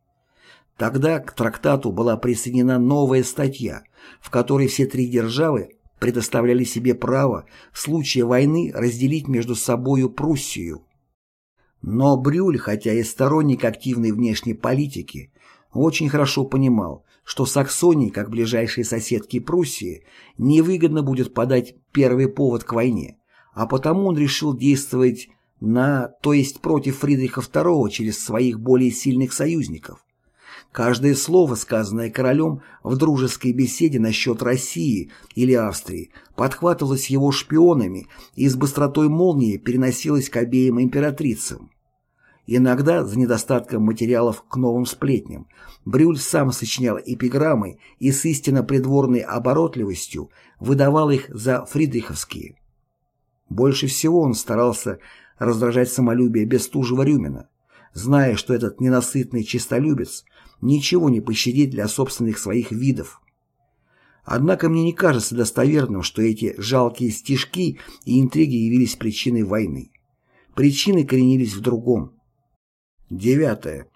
Тогда к трактату была присоединена новая статья, в которой все три державы предоставляли себе право в случае войны разделить между собою Пруссию. Но Брюль, хотя и сторонник активной внешней политики, очень хорошо понимал, что Саксонии, как ближайшей соседке Пруссии, невыгодно будет подать первый повод к войне, а потому он решил действовать на, то есть против Фридриха II через своих более сильных союзников. Каждое слово, сказанное королем в дружеской беседе насчет России или Австрии, подхватывалось его шпионами и с быстротой молнии переносилось к обеим императрицам. Иногда, за недостатком материалов к новым сплетням, Брюль сам сочинял эпиграммы и с истинно придворной оборотливостью выдавал их за фридриховские. Больше всего он старался раздражать самолюбие Бестужева-Рюмина, зная, что этот ненасытный честолюбец ничего не пощадит для собственных своих видов. Однако мне не кажется достоверным, что эти жалкие стишки и интриги явились причиной войны. Причины коренились в другом. Девятое.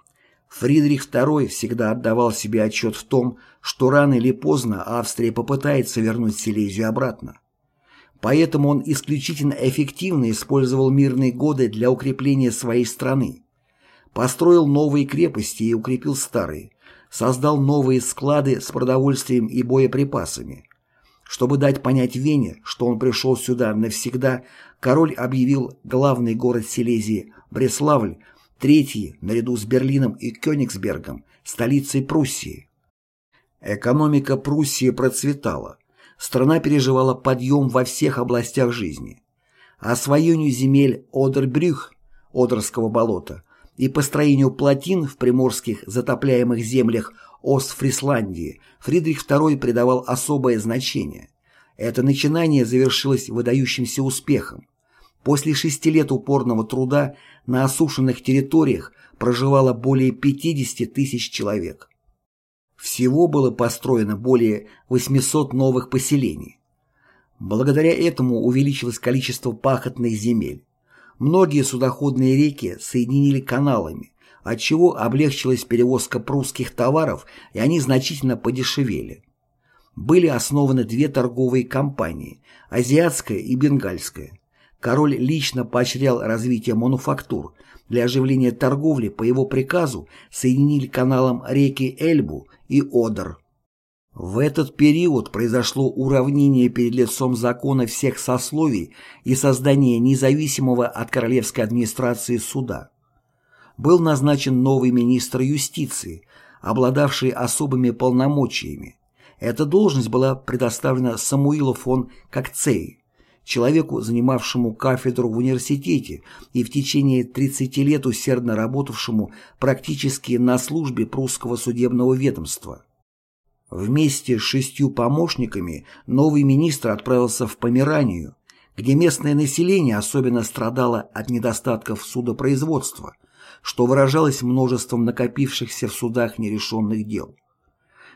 Фридрих II всегда отдавал себе отчет в том, что рано или поздно Австрия попытается вернуть Силезию обратно. Поэтому он исключительно эффективно использовал мирные годы для укрепления своей страны. Построил новые крепости и укрепил старые, создал новые склады с продовольствием и боеприпасами. Чтобы дать понять Вене, что он пришел сюда навсегда, король объявил главный город Силезии Бреславль третий, наряду с Берлином и Кёнигсбергом, столицей Пруссии. Экономика Пруссии процветала. Страна переживала подъем во всех областях жизни. Освоению земель Одербрюх, Одерского болота, и построению плотин в приморских затопляемых землях Остфрисландии Фридрих II придавал особое значение. Это начинание завершилось выдающимся успехом. После шести лет упорного труда на осушенных территориях проживало более 50 тысяч человек. Всего было построено более 800 новых поселений. Благодаря этому увеличилось количество пахотных земель. Многие судоходные реки соединили каналами, отчего облегчилась перевозка прусских товаров, и они значительно подешевели. Были основаны две торговые компании – азиатская и бенгальская. Король лично поощрял развитие мануфактур. Для оживления торговли по его приказу соединили каналом реки Эльбу и Одер. В этот период произошло уравнение перед лицом закона всех сословий и создание независимого от королевской администрации суда. Был назначен новый министр юстиции, обладавший особыми полномочиями. Эта должность была предоставлена Самуилу фон Кокцей человеку, занимавшему кафедру в университете и в течение 30 лет усердно работавшему практически на службе прусского судебного ведомства. Вместе с шестью помощниками новый министр отправился в Померанию, где местное население особенно страдало от недостатков судопроизводства, что выражалось множеством накопившихся в судах нерешенных дел.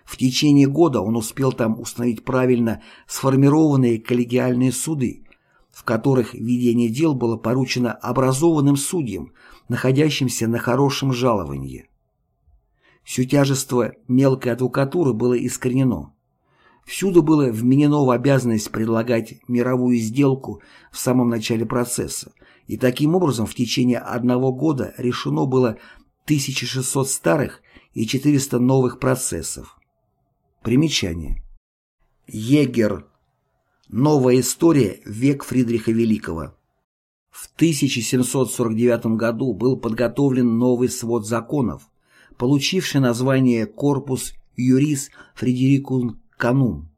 В течение года он успел там установить правильно сформированные коллегиальные суды, в которых ведение дел было поручено образованным судьям, находящимся на хорошем жаловании. Все тяжество мелкой адвокатуры было искоренено. Всюду было вменено в обязанность предлагать мировую сделку в самом начале процесса, и таким образом в течение одного года решено было 1600 старых и 400 новых процессов. Примечание. Егер. Новая история. Век Фридриха Великого. В 1749 году был подготовлен новый свод законов, получивший название «Корпус Юрис Фредерикум Канум».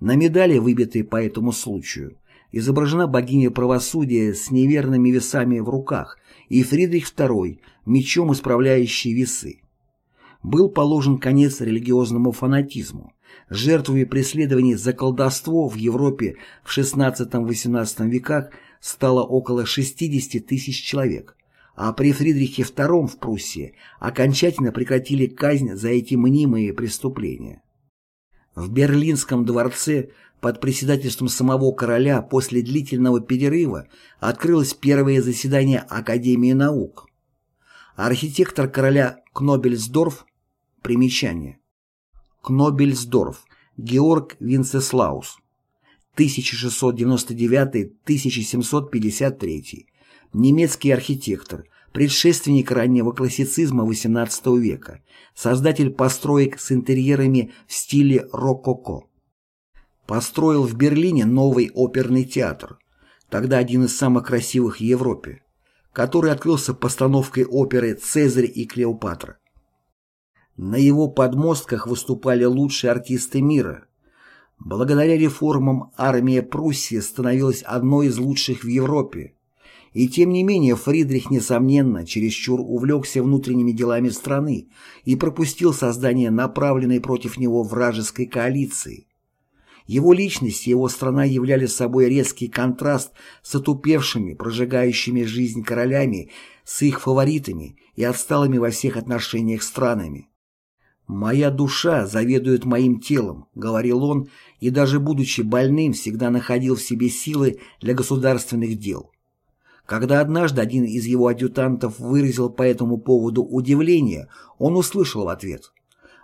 На медали, выбитой по этому случаю, изображена богиня правосудия с неверными весами в руках и Фридрих II, мечом исправляющий весы был положен конец религиозному фанатизму. Жертвами преследований за колдовство в Европе в XVI-XVIII веках стало около 60 тысяч человек, а при Фридрихе II в Пруссии окончательно прекратили казнь за эти мнимые преступления. В Берлинском дворце под председательством самого короля после длительного перерыва открылось первое заседание Академии наук. Архитектор короля Кнобельсдорф Примечание. Кнобельсдорф. Георг Винцеслаус. 1699-1753. Немецкий архитектор, предшественник раннего классицизма XVIII века, создатель построек с интерьерами в стиле рококо. Построил в Берлине новый оперный театр, тогда один из самых красивых в Европе, который открылся постановкой оперы «Цезарь и Клеопатра». На его подмостках выступали лучшие артисты мира. Благодаря реформам армия Пруссии становилась одной из лучших в Европе. И тем не менее Фридрих, несомненно, чересчур увлекся внутренними делами страны и пропустил создание направленной против него вражеской коалиции. Его личность и его страна являли собой резкий контраст с отупевшими, прожигающими жизнь королями, с их фаворитами и отсталыми во всех отношениях странами. «Моя душа заведует моим телом», — говорил он, и даже будучи больным, всегда находил в себе силы для государственных дел. Когда однажды один из его адъютантов выразил по этому поводу удивление, он услышал в ответ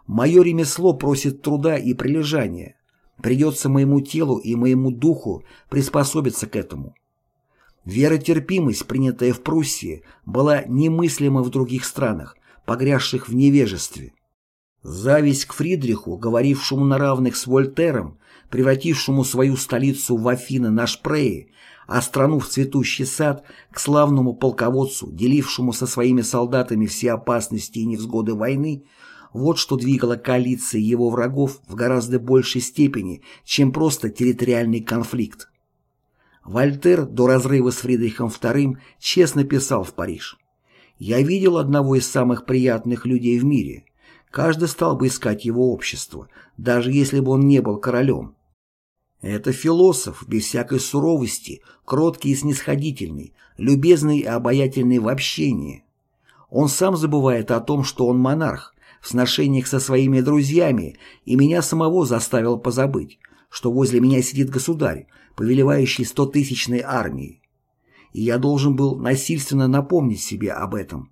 «Мое ремесло просит труда и прилежания. Придется моему телу и моему духу приспособиться к этому». Веротерпимость, принятая в Пруссии, была немыслима в других странах, погрязших в невежестве. Зависть к Фридриху, говорившему на равных с Вольтером, превратившему свою столицу в Афины на Шпрее, а страну в цветущий сад, к славному полководцу, делившему со своими солдатами все опасности и невзгоды войны, вот что двигало коалиции его врагов в гораздо большей степени, чем просто территориальный конфликт. Вольтер до разрыва с Фридрихом II честно писал в Париж. «Я видел одного из самых приятных людей в мире, каждый стал бы искать его общество, даже если бы он не был королем. Это философ, без всякой суровости, кроткий и снисходительный, любезный и обаятельный в общении. Он сам забывает о том, что он монарх, в сношениях со своими друзьями, и меня самого заставил позабыть, что возле меня сидит государь, повелевающий стотысячной армией. И я должен был насильственно напомнить себе об этом.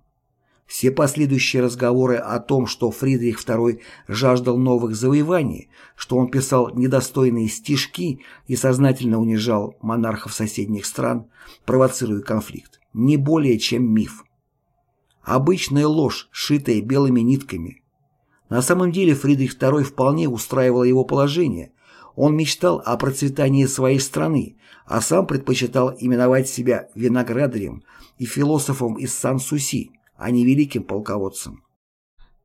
Все последующие разговоры о том, что Фридрих II жаждал новых завоеваний, что он писал недостойные стишки и сознательно унижал монархов соседних стран, провоцируя конфликт, не более чем миф. Обычная ложь, шитая белыми нитками. На самом деле Фридрих II вполне устраивало его положение. Он мечтал о процветании своей страны, а сам предпочитал именовать себя виноградарем и философом из Сан-Суси, а не великим полководцем.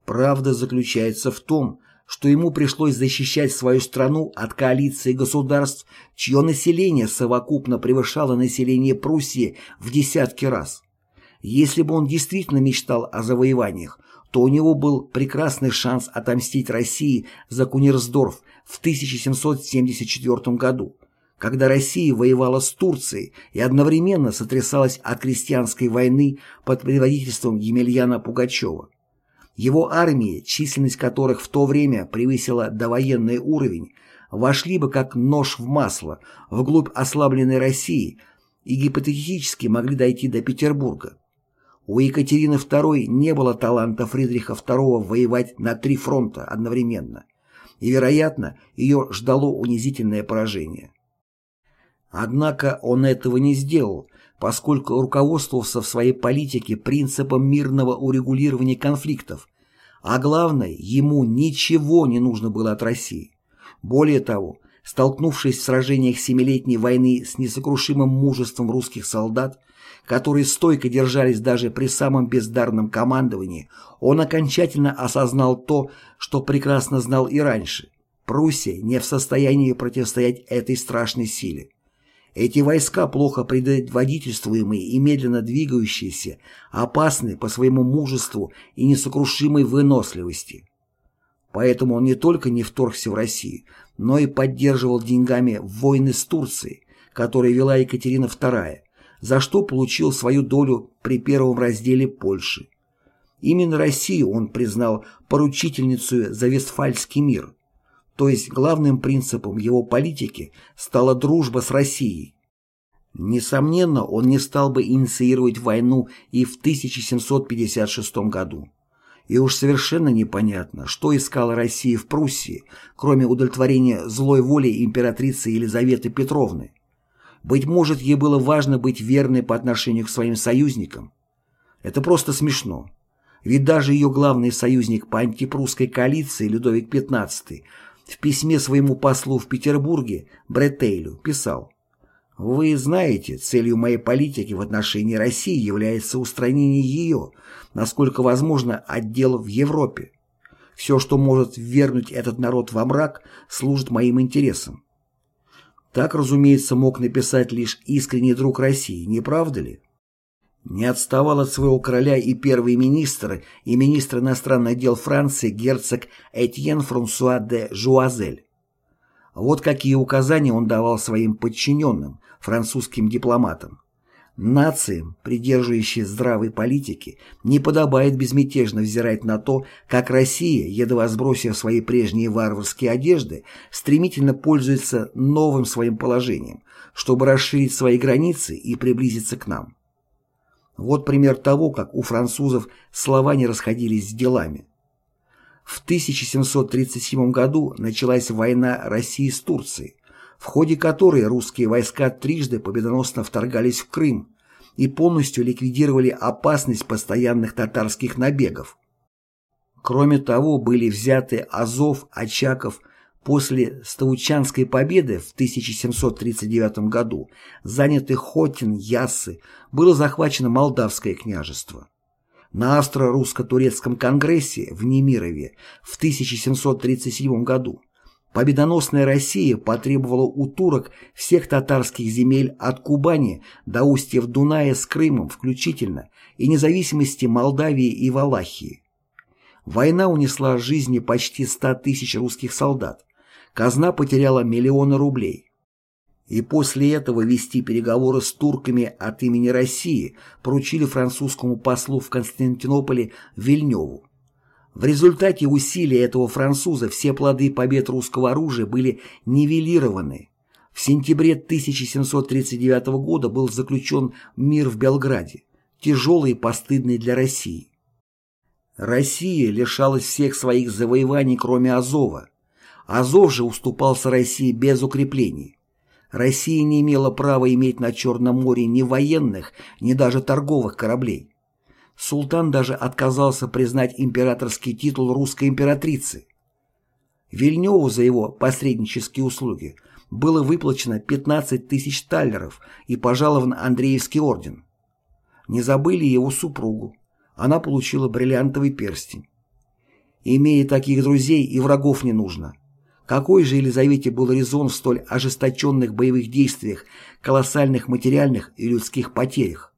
Правда заключается в том, что ему пришлось защищать свою страну от коалиции государств, чье население совокупно превышало население Пруссии в десятки раз. Если бы он действительно мечтал о завоеваниях, то у него был прекрасный шанс отомстить России за Кунерсдорф в 1774 году, когда Россия воевала с Турцией и одновременно сотрясалась от крестьянской войны под предводительством Емельяна Пугачева. Его армии, численность которых в то время превысила довоенный уровень, вошли бы как нож в масло вглубь ослабленной России и гипотетически могли дойти до Петербурга. У Екатерины II не было таланта Фридриха II воевать на три фронта одновременно, и, вероятно, ее ждало унизительное поражение. Однако он этого не сделал, поскольку руководствовался в своей политике принципом мирного урегулирования конфликтов, а главное, ему ничего не нужно было от России. Более того, столкнувшись в сражениях Семилетней войны с несокрушимым мужеством русских солдат, которые стойко держались даже при самом бездарном командовании, он окончательно осознал то, что прекрасно знал и раньше. Пруссия не в состоянии противостоять этой страшной силе. Эти войска, плохо предводительствуемые и медленно двигающиеся, опасны по своему мужеству и несокрушимой выносливости. Поэтому он не только не вторгся в Россию, но и поддерживал деньгами войны с Турцией, которые вела Екатерина II, за что получил свою долю при первом разделе Польши. Именно Россию он признал поручительницей за Вестфальский мир – то есть главным принципом его политики стала дружба с Россией. Несомненно, он не стал бы инициировать войну и в 1756 году. И уж совершенно непонятно, что искала Россия в Пруссии, кроме удовлетворения злой воли императрицы Елизаветы Петровны. Быть может, ей было важно быть верной по отношению к своим союзникам. Это просто смешно. Ведь даже ее главный союзник по антипрусской коалиции Людовик XV в письме своему послу в Петербурге Бретейлю писал «Вы знаете, целью моей политики в отношении России является устранение ее, насколько возможно, отдел в Европе. Все, что может ввергнуть этот народ во мрак, служит моим интересам». Так, разумеется, мог написать лишь искренний друг России, не правда ли? Не отставал от своего короля и первый министр, и министр иностранных дел Франции герцог Этьен Франсуа де Жуазель. Вот какие указания он давал своим подчиненным, французским дипломатам. Нациям, придерживающие здравой политики, не подобает безмятежно взирать на то, как Россия, едва сбросив свои прежние варварские одежды, стремительно пользуется новым своим положением, чтобы расширить свои границы и приблизиться к нам. Вот пример того, как у французов слова не расходились с делами. В 1737 году началась война России с Турцией, в ходе которой русские войска трижды победоносно вторгались в Крым и полностью ликвидировали опасность постоянных татарских набегов. Кроме того, были взяты Азов, Очаков, После Стаучанской победы в 1739 году заняты Хотин, Яссы, было захвачено Молдавское княжество. На Австро-Русско-Турецком конгрессе в Немирове в 1737 году победоносная Россия потребовала у турок всех татарских земель от Кубани до устьев Дуная с Крымом включительно и независимости Молдавии и Валахии. Война унесла жизни почти 100 тысяч русских солдат, казна потеряла миллионы рублей. И после этого вести переговоры с турками от имени России поручили французскому послу в Константинополе Вильневу. В результате усилий этого француза все плоды побед русского оружия были нивелированы. В сентябре 1739 года был заключен мир в Белграде, тяжелый и постыдный для России. Россия лишалась всех своих завоеваний, кроме Азова, Азов же уступался России без укреплений. Россия не имела права иметь на Черном море ни военных, ни даже торговых кораблей. Султан даже отказался признать императорский титул русской императрицы. Вильневу за его посреднические услуги было выплачено 15 тысяч таллеров и пожалован Андреевский орден. Не забыли его супругу. Она получила бриллиантовый перстень. Имея таких друзей, и врагов не нужно. Какой же Елизавете был резон в столь ожесточенных боевых действиях, колоссальных материальных и людских потерях?